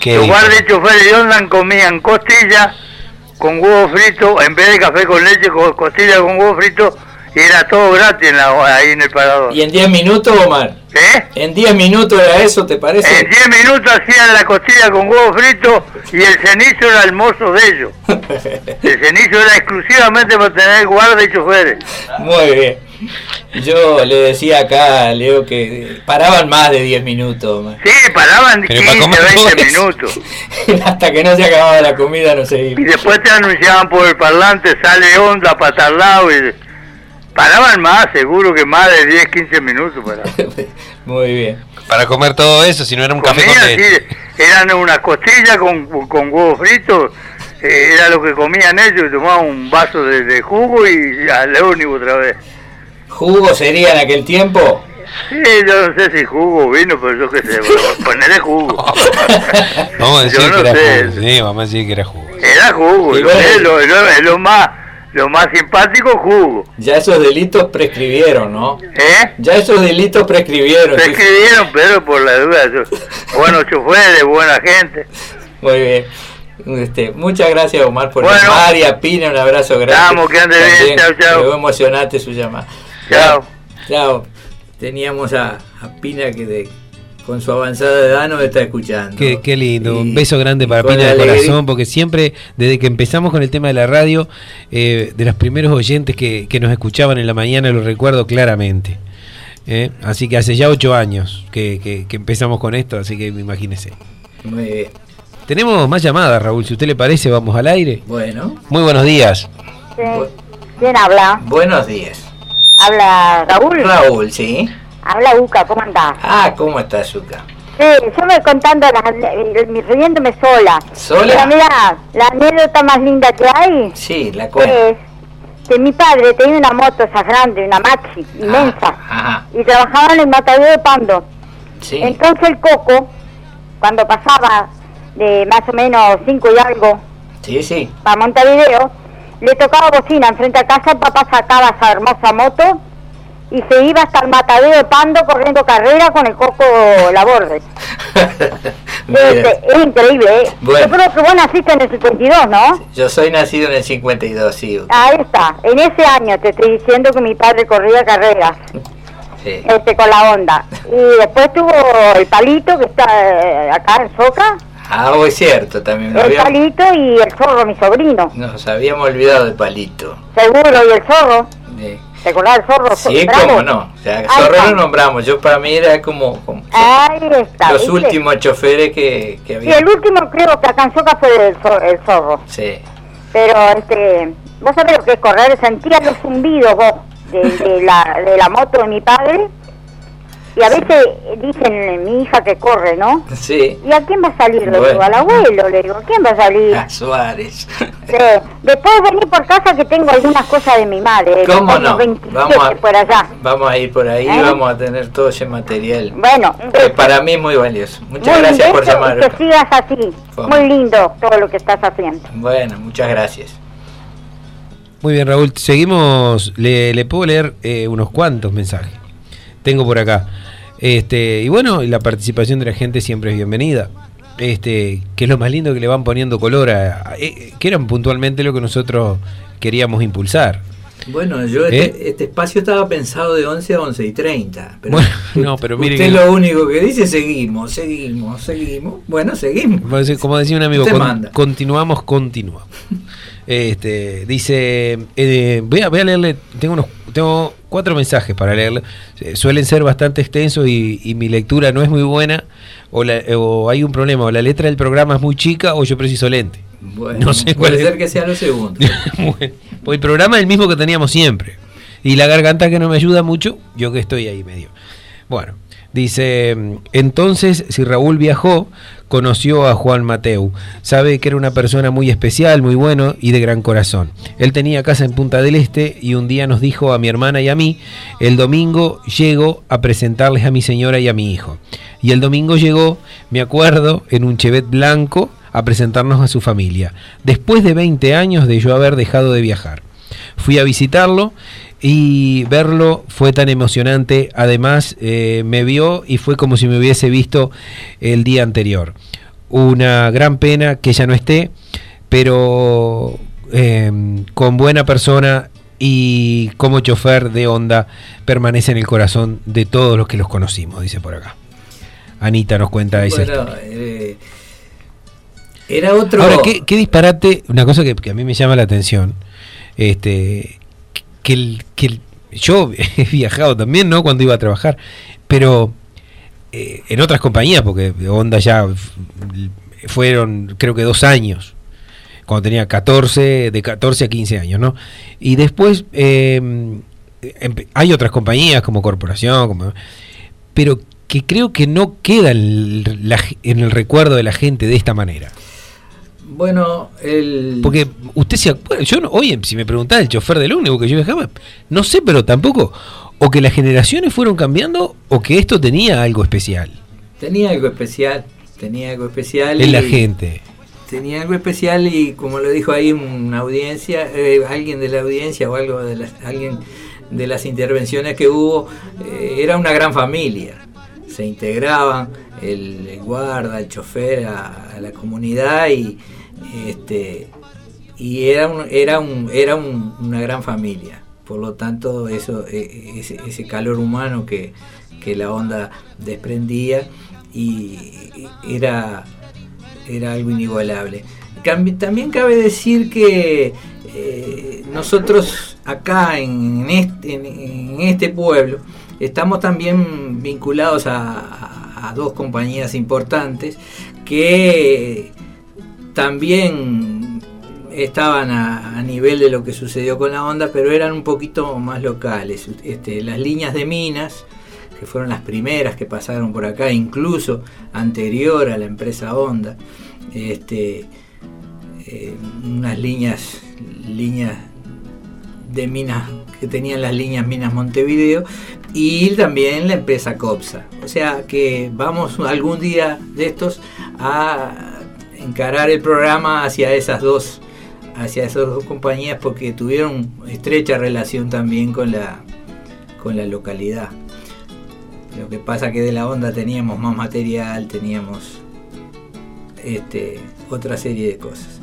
¿Qué Los guardias y choferes de onda comían costilla con huevo frito, en vez de café con leche, con costilla con huevo frito, era todo gratis en la- ahí en el parador. ¿Y en 10 minutos, Omar? ¿Eh? ¿En 10 minutos era eso, te parece? En 10 minutos hacían la costilla con huevo frito y el cenizo era el mozo de ellos. El cenizo era exclusivamente para tener guardia y choferes. Muy bien. Yo le decía acá Leo que paraban más de 10 minutos, Omar. Sí, paraban Pero para 15, comer todo 20 eso. minutos. Hasta que no se acababa la comida no se Y iba. después te anunciaban por el parlante, sale onda para tal lado y paraban más, seguro que más de 10, 15 minutos paraban. Muy bien. Para comer todo eso, si no era un café con sí, eran unas costillas con, con huevos fritos, eh, era lo que comían ellos, tomaban un vaso de, de jugo y al ómnibus otra vez. ¿Jugo sería en aquel tiempo? Sí, yo no sé si jugo o vino, pero yo qué sé, ponerle jugo. Vamos a decir Yo no que era sé. jugo. Sí, vamos a decir que era jugo. Era jugo, Y lo, bueno. es lo, lo- es lo más, lo más simpático jugo. Ya esos delitos prescribieron, ¿no? ¿Eh? Ya esos delitos prescribieron. Se sí. escribieron, pero por la duda, yo- buenos choferes, buena gente. Muy bien. Este, muchas gracias Omar por Bueno. llamar y a Pina un abrazo grande. Vamos, que ande bien, chau, chau. Fue emocionante su llamada. Chao. Chao. Teníamos a, a Pina que de, con su avanzada edad nos está escuchando. Qué, qué lindo, un beso grande para Pina de corazón, porque siempre, desde que empezamos con el tema de la radio, eh, de los primeros oyentes que, que nos escuchaban en la mañana, lo recuerdo claramente. ¿eh? Así que hace ya ocho años que, que- que empezamos con esto, así que imagínese. Muy bien. Tenemos más llamadas, Raúl, si usted le parece, vamos al aire. Bueno, Muy buenos días. Bu- ¿Quién habla? buenos días. ¿Habla Raúl? Raúl, ¿sí? Habla Uca, ¿cómo andás? Ah, ¿cómo estás, Zuka? Sí, yo me contando, las, riéndome sola. ¿Sola? Pero mira, la anécdota más linda que hay Sí, la cuento. es que mi padre tenía una moto esa grande, una maxi, inmensa, Ajá, y trabajaba en el matadero de Pando. sí. Entonces el coco, cuando pasaba de más o menos cinco y algo Sí, sí. para Montevideo, le tocaba bocina enfrente a casa, el papá sacaba esa hermosa moto y se iba hasta el matadero de Pando corriendo carrera con el coco la borde. Mira, Es, increíble, ¿eh? Bueno. Yo creo que vos naciste en el 52, ¿no? Yo soy nacido en el 52, sí. Ahí está, en ese año te estoy diciendo que mi padre corría carreras. Sí. este, con la onda. Y después tuvo el palito que está eh, acá en Soca, Ah, oh, es cierto, también. El habíamos, palito y el zorro, mi sobrino. nos habíamos olvidado del palito. Seguro, y el zorro. ¿Te acordás del zorro? Sí, Bravo? cómo no. O sea, Zorro lo nombramos. Yo para mí era como, como Ahí está. los ¿viste? últimos choferes que, que Sí, había. el último creo que en Soca fue el, zor- el zorro. Sí. Pero, este, vos sabés lo que es correr, sentía los zumbidos vos de, de la, de la moto de mi padre. Y a veces dicen mi hija que corre, ¿no? Sí. ¿Y a quién va a salir? Le Bueno. digo, al abuelo, le digo, ¿quién va a salir? A Suárez. Sí. Después vení por casa que tengo algunas cosas de mi madre. ¿Cómo no? 27 Vamos a, por allá. vamos a ir por ahí y ¿Eh? vamos a tener todo ese material. Bueno, Que beso. para mí es muy valioso. Muchas Muy gracias por llamar. y que sigas así. Muy lindo todo lo que estás haciendo. Bueno, muchas gracias. Muy bien, Raúl. Seguimos. Le, le puedo leer eh, unos cuantos mensajes. Tengo por acá. Este, y bueno, la participación de la gente siempre es bienvenida. Este, que es lo más lindo que le van poniendo color a, a- eh, que eran puntualmente lo que nosotros queríamos impulsar. Bueno, yo ¿Eh? este, este espacio estaba pensado de 11 a 11 y 30. Pero Bueno, no, pero mire usted que- lo único que dice seguimos, seguimos, seguimos. Bueno, seguimos. Como decía- un amigo, con- continuamos, continuamos. Este, dice, eh, voy, a, voy a leerle, tengo unos, tengo cuatro mensajes para leerle. Eh, suelen ser bastante extensos y, y mi lectura no es muy buena, o, la- o hay un problema, o la letra del programa es muy chica, o yo preciso lente. Bueno, No sé cuál puede es. ser que sea lo segundo. Bueno, pues el programa es el mismo que teníamos siempre. Y la garganta que no me ayuda mucho, yo que estoy ahí medio. Bueno, dice, entonces si Raúl viajó, conoció a Juan Mateu. Sabe que era una persona muy especial, muy bueno y de gran corazón. Él tenía casa en Punta del Este y un día nos dijo a mi hermana y a mí, el domingo llego a presentarles a mi señora y a mi hijo. Y el domingo llegó, me acuerdo, en un chevet blanco a presentarnos a su familia, después de 20 años de yo haber dejado de viajar. Fui a visitarlo y verlo fue tan emocionante. Además, eh, me vio y fue como si me hubiese visto el día anterior. Una gran pena que ya no esté, pero eh, con buena persona y como chofer de onda permanece en el corazón de todos los que los conocimos, dice por acá. Anita nos cuenta esa Bueno, historia. eh, era otro. Ahora, ¿qué, qué disparate, una cosa que, que a mí me llama la atención, este, que, el, que el- yo he viajado también, ¿no? Cuando iba a trabajar, pero eh, en otras compañías, porque Honda ya fueron, creo que dos años, cuando tenía 14, de 14 a 15 años, ¿no? Y después eh, hay otras compañías como Corporación, como, pero que creo que no queda en, en el recuerdo de la gente de esta manera. Bueno, el. Porque usted se acuerda, yo no, hoy si me preguntaba el chofer del ómnibus que yo viajaba, no sé, pero tampoco, o que las generaciones fueron cambiando o que esto tenía algo especial Tenía algo especial. Tenía algo especial. en la gente. Tenía algo especial y como lo dijo ahí una audiencia, eh, alguien de la audiencia o algo de las, alguien de las intervenciones que hubo, eh, era una gran familia. Se integraban el, el guarda, el chofer a, a la comunidad y este y era un, era un, era un- una gran familia. Por lo tanto, eso, eh, ese, ese calor humano que, que la onda desprendía y era era algo inigualable. También cabe decir que eh, nosotros acá en este, pueblo estamos también vinculados a dos compañías importantes que también estaban a, nivel de lo que sucedió con la onda, pero eran un poquito más locales. Este, las líneas de minas, que fueron las primeras que pasaron por acá, incluso anterior a la empresa Honda, este, eh, unas líneas, líneas de minas que tenían las líneas Minas Montevideo y también la empresa Copsa. O sea que vamos algún día de estos a encarar el programa hacia esas dos hacia esas dos compañías porque tuvieron estrecha relación también con la con la localidad. Lo que pasa que de la onda teníamos más material, teníamos este, otra serie de cosas.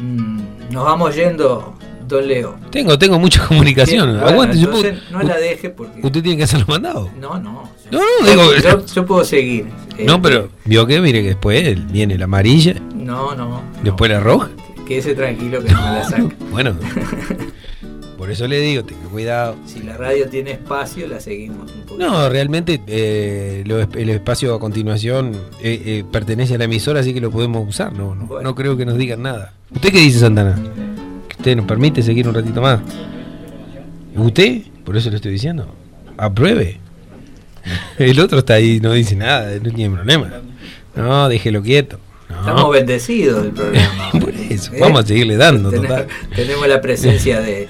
Mm, nos vamos yendo, Don Leo. Tengo, tengo mucha comunicación. Bueno, Aguante, yo puedo- no la deje porque. Usted tiene que hacer los mandados. No, no. No, no, digo. Yo, yo puedo seguir. Eh, No, pero vio que mire que después viene la amarilla, No, no. después la roja. Quédese tranquilo que no la saca. Bueno, por eso le digo, tenga cuidado. Si la radio tiene espacio, la seguimos un poco. No, realmente eh, lo- el espacio a continuación eh, eh, pertenece a la emisora, así que lo podemos usar. No, no, no creo que nos digan nada. ¿Usted qué dice, Santana? ¿Que usted nos permite seguir un ratito más? ¿Usted? Por eso lo estoy diciendo. Apruebe. El otro está ahí, no dice nada, no tiene problema. No, déjelo quieto. No. Estamos bendecidos del programa. Por eso, vamos a seguirle dando, Tenemos, total. tenemos la presencia de,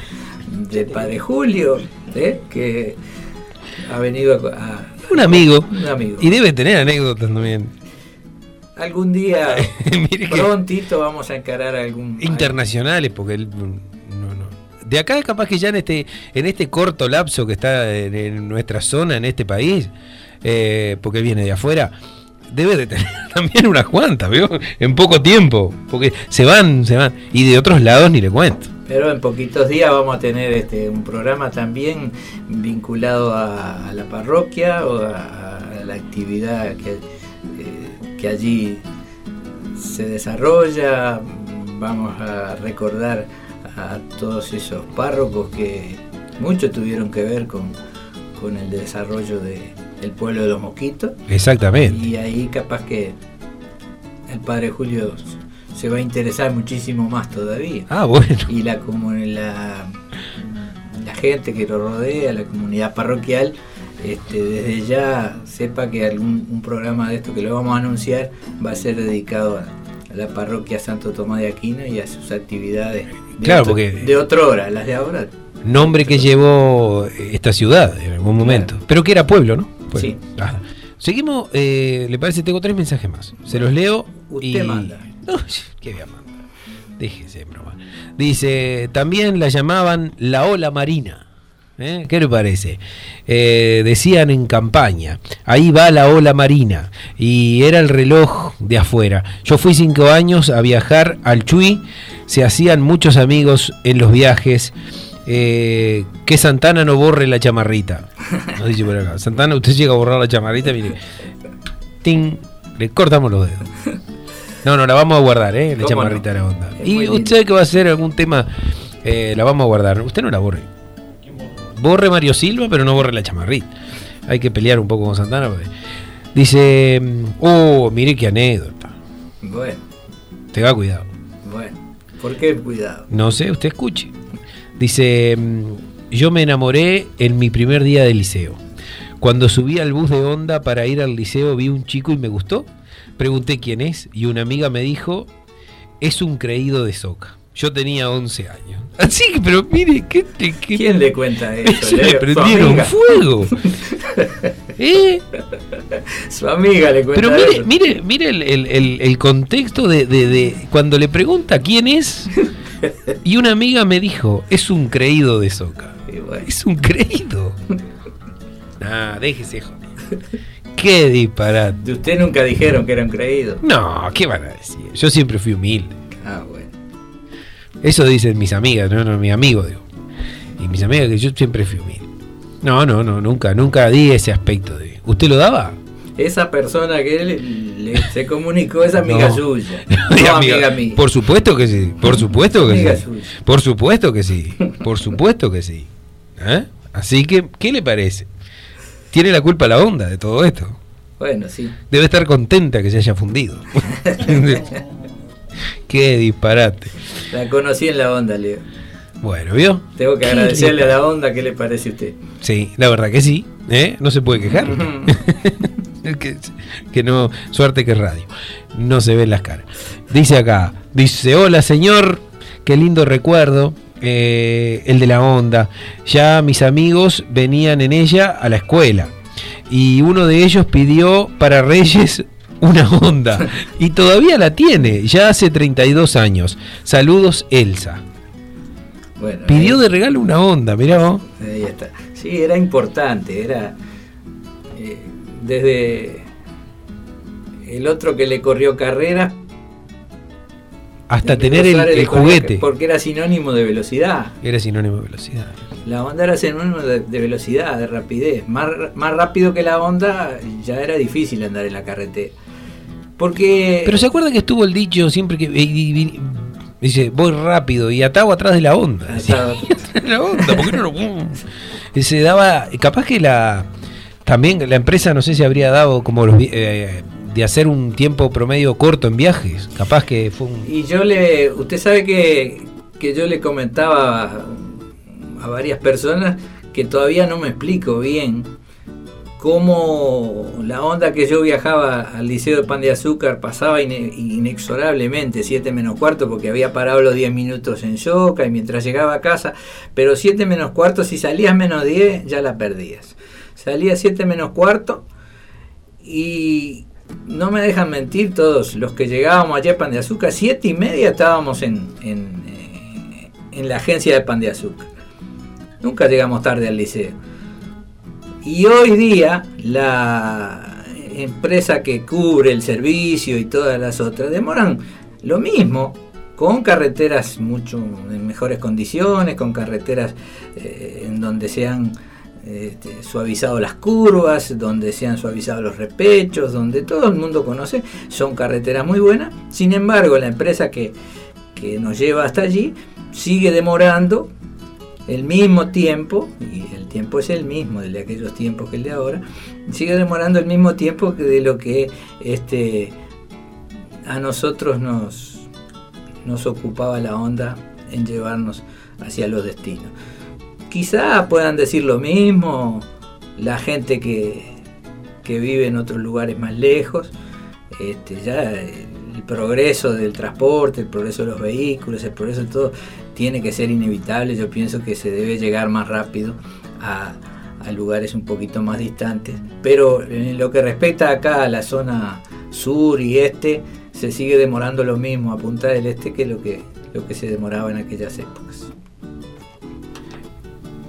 de Padre Julio, ¿eh? que ha venido a, a- Un amigo. Un amigo. Y debe tener anécdotas también. Algún día, prontito, vamos a encarar algún. internacionales, porque él no, no. De acá capaz que ya en este, en este corto lapso que está en, en nuestra zona, en este país, eh, porque viene de afuera, debe de tener también unas cuantas, ¿vio? En poco tiempo, porque se van, se van. Y de otros lados ni le cuento. Pero en poquitos días vamos a tener este un programa también vinculado a, a la parroquia o a, a la actividad que, que allí se desarrolla. Vamos a recordar a todos esos párrocos que mucho tuvieron que ver con, con el desarrollo de, del pueblo de los mosquitos. Exactamente. Y ahí capaz que el padre Julio se va a interesar muchísimo más todavía. Ah, bueno. Y la, comu- la, la gente que lo rodea, la comunidad parroquial, este, desde ya sepa que algún un programa de esto que lo vamos a anunciar va a ser dedicado a, la parroquia Santo Tomás de Aquino y a sus actividades de, Claro, otro, porque- de otra hora, las de ahora. Nombre que llevó esta ciudad en algún momento. Pero que era pueblo, ¿no? Pueblo. Sí. Ah. Seguimos, eh, le parece, tengo tres mensajes más. Se los leo. Usted y... manda. No, ¿Qué voy a mandar? Déjese broma. Dice, también la llamaban la ola marina. ¿Eh? ¿Qué le parece? Eh, decían en campaña, ahí va la ola marina. Y era el reloj de afuera. Yo fui cinco años a viajar al Chuy. Se hacían muchos amigos en los viajes. Eh, que Santana no borre la chamarrita. Nos dice por acá. Santana, usted llega a borrar la chamarrita, mire. Ting, le cortamos los dedos. No, no, la vamos a guardar, ¿eh? La ¿Cómo chamarrita no? de la onda. Es Y usted que va a hacer algún tema, eh, la vamos a guardar. Usted no la borre. Borre Mario Silva, pero no borre la chamarrita. Hay que pelear un poco con Santana. porque- Dice, mm, oh, mire qué anécdota. Bueno, Tenga cuidado. bueno. ¿Por qué cuidado? No sé, usted escuche. Dice, mm, yo me enamoré en mi primer día de liceo. Cuando subí al bus de onda para ir al liceo vi un chico y me gustó. Pregunté quién es y una amiga me dijo, es un creído de Soca. Yo tenía 11 años. Así que, pero mire, ¿qué, te- qué- ¿Quién le cuenta eso? Eso le prendieron amiga? fuego. ¿Eh? Su amiga le cuenta Pero mire, eso. mire, mire el, el- el- el contexto de, de- de cuando le pregunta quién es y una amiga me dijo, es un creído de Soca. Es un creído. Nah, déjese joder. Qué disparate. de usted nunca dijeron que era un creído. No, ¿qué van a decir? Yo siempre fui humilde. Eso dicen mis amigas, no, no, mis amigos, digo. Y mis amigas que yo siempre fui humilde. No, no, no, nunca, nunca di ese aspecto de. ¿Usted lo daba? Esa persona que le, le- se comunicó es amiga No. suya. Sí, No, amiga, amiga mía. Por supuesto que sí, por supuesto que Amiga sí. suya. Por supuesto que sí, por supuesto que sí. ¿Eh? Así que, ¿qué le parece? Tiene la culpa la onda de todo esto. Bueno, sí. Debe estar contenta que se haya fundido. Qué disparate. La conocí en la onda, Leo. Bueno, ¿vio? Tengo que agradecerle a la onda. ¿Qué le parece a usted? Sí, la verdad que sí. ¿eh? No se puede quejar. que, que no, suerte que es radio. No se ven las caras. Dice acá, dice, hola señor, qué lindo recuerdo. eh, el de la onda. Ya mis amigos venían en ella a la escuela. Y uno de ellos pidió para Reyes una onda. Y todavía la tiene, ya hace 32 años. Saludos, Elsa. Bueno, Pidió de regalo una onda, mirá vos. Ahí está. Sí, era importante, era eh, desde el otro que le corrió carrera, hasta tener el juguete. Porque era sinónimo de velocidad. Era sinónimo de velocidad. La onda era sinónimo de, de velocidad, de rapidez. Más, más rápido que la onda ya era difícil andar en la carretera. Porque... Pero se acuerda que estuvo el dicho siempre que... dice, voy rápido y atado atrás de la onda. Atado. la onda, ¿por qué no lo Y se daba, capaz que la también la empresa no sé si habría dado como los eh, de hacer un tiempo promedio corto en viajes, capaz que fue un Y yo le, usted sabe que, que yo le comentaba a varias personas que todavía no me explico bien cómo la onda que yo viajaba al Liceo de Pan de Azúcar pasaba ine- inexorablemente 7 menos cuarto porque había parado los 10 minutos en Yoca y mientras llegaba a casa, pero 7 menos cuarto si salías menos 10 ya la perdías. Salía 7 menos cuarto y no me dejan mentir todos los que llegábamos allá Pan de Azúcar, siete y media estábamos en, en, eh, en la agencia de Pan de Azúcar. Nunca llegamos tarde al liceo. Y hoy día la empresa que cubre el servicio y todas las otras demoran lo mismo, con carreteras mucho en mejores condiciones, con carreteras eh, en donde se han este, suavizado las curvas, donde se han suavizado los repechos, donde todo el mundo conoce, son carreteras muy buenas. Sin embargo, la empresa que, que nos lleva hasta allí sigue demorando el mismo tiempo, y el tiempo es el mismo, de aquellos tiempos que el de ahora, sigue demorando el mismo tiempo que de lo que este, a nosotros nos, nos ocupaba la onda en llevarnos hacia los destinos. Quizá puedan decir lo mismo la gente que, que vive en otros lugares más lejos, este, ya el progreso del transporte, el progreso de los vehículos, el progreso de todo, tiene que ser inevitable. Yo pienso que se debe llegar más rápido a, lugares un poquito más distantes. Pero en lo que respecta acá a la zona sur y este, se sigue demorando lo mismo a Punta del Este que lo que, lo que se demoraba en aquellas épocas.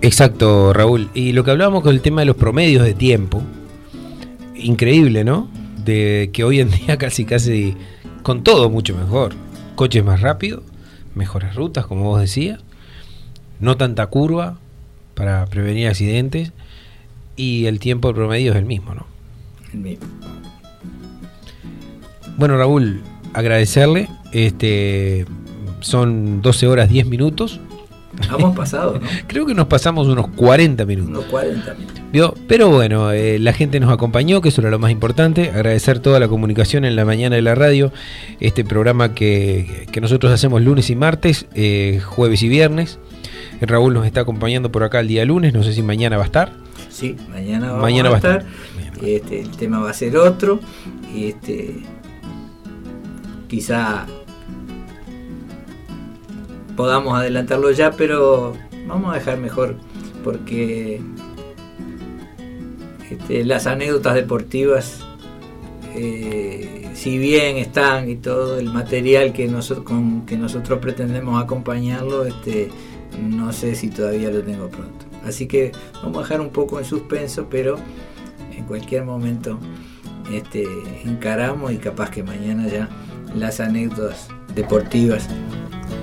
Exacto, Raúl. Y lo que hablábamos con el tema de los promedios de tiempo, increíble, ¿no? De que hoy en día casi casi con todo mucho mejor. Coches más rápidos, mejores rutas, como vos decías, no tanta curva para prevenir accidentes y el tiempo promedio es el mismo, ¿no? El mismo. Bueno, Raúl, agradecerle. Este son 12 horas 10 minutos. Hemos pasado, ¿no? Creo que nos pasamos unos 40 minutos. Unos 40 minutos. ¿Vio? Pero bueno, eh, la gente nos acompañó, que eso era lo más importante. Agradecer toda la comunicación en la mañana de la radio. Este programa que, que nosotros hacemos lunes y martes, eh, jueves y viernes. Raúl nos está acompañando por acá el día lunes. No sé si mañana va a estar. Sí, mañana vamos Mañana a va a estar. estar. Este, el tema va a ser otro. Este quizá podamos adelantarlo ya, pero vamos a dejar mejor porque este, las anécdotas deportivas, eh, si bien están y todo el material que nosotros con que nosotros pretendemos acompañarlo, este, no sé si todavía lo tengo pronto. Así que vamos a dejar un poco en suspenso, pero en cualquier momento este, encaramos y capaz que mañana ya las anécdotas deportivas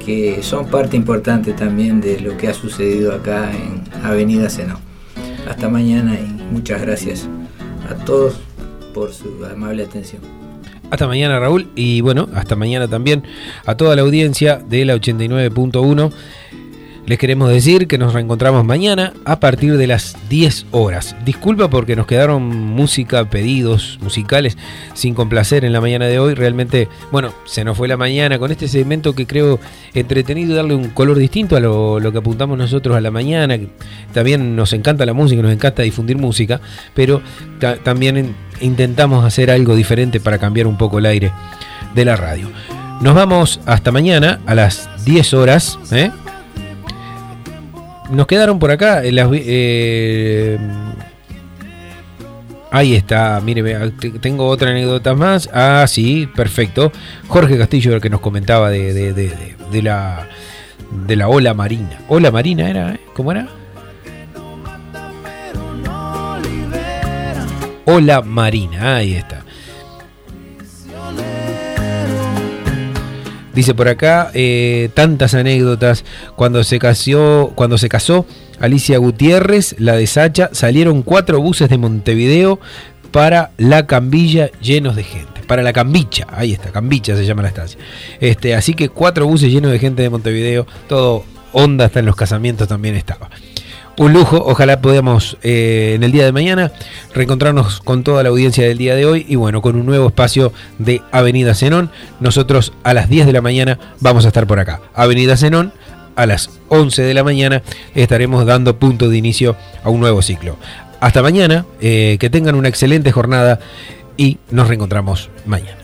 que son parte importante también de lo que ha sucedido acá en Avenida Seno. Hasta mañana y muchas gracias a todos por su amable atención. Hasta mañana, Raúl. Y bueno, hasta mañana también a toda la audiencia de la 89.1. Les queremos decir que nos reencontramos mañana a partir de las 10 horas. Disculpa porque nos quedaron música, pedidos musicales sin complacer en la mañana de hoy. Realmente, bueno, se nos fue la mañana con este segmento que creo entretenido darle un color distinto a lo, que apuntamos nosotros a la mañana. También nos encanta la música, nos encanta difundir música, pero ta- también en- intentamos hacer algo diferente para cambiar un poco el aire de la radio. Nos vamos hasta mañana a las 10 horas. ¿eh? Nos quedaron por acá. eh, eh, ahí está, mire, tengo otra anécdota más. Ah, sí, perfecto. Jorge Castillo, el que nos comentaba de, de- de- de- de la, de la ola marina. Ola marina era, ¿eh? ¿cómo era? Ola marina, ahí está. Dice por acá, eh, tantas anécdotas. Cuando se casó, cuando se casó Alicia Gutiérrez, la de Sacha, salieron cuatro buses de Montevideo para la Cambilla llenos de gente. Para la Cambicha, ahí está, Cambicha se llama la estancia. Este, así que cuatro buses llenos de gente de Montevideo, todo onda hasta en los casamientos también estaba. Un lujo, ojalá podamos eh, en el día de mañana reencontrarnos con toda la audiencia del día de hoy y bueno, con un nuevo espacio de Avenida Zenón. Nosotros a las 10 de la mañana vamos a estar por acá. Avenida Zenón, a las 11 de la mañana estaremos dando punto de inicio a un nuevo ciclo. Hasta mañana, eh, que tengan una excelente jornada y nos reencontramos mañana.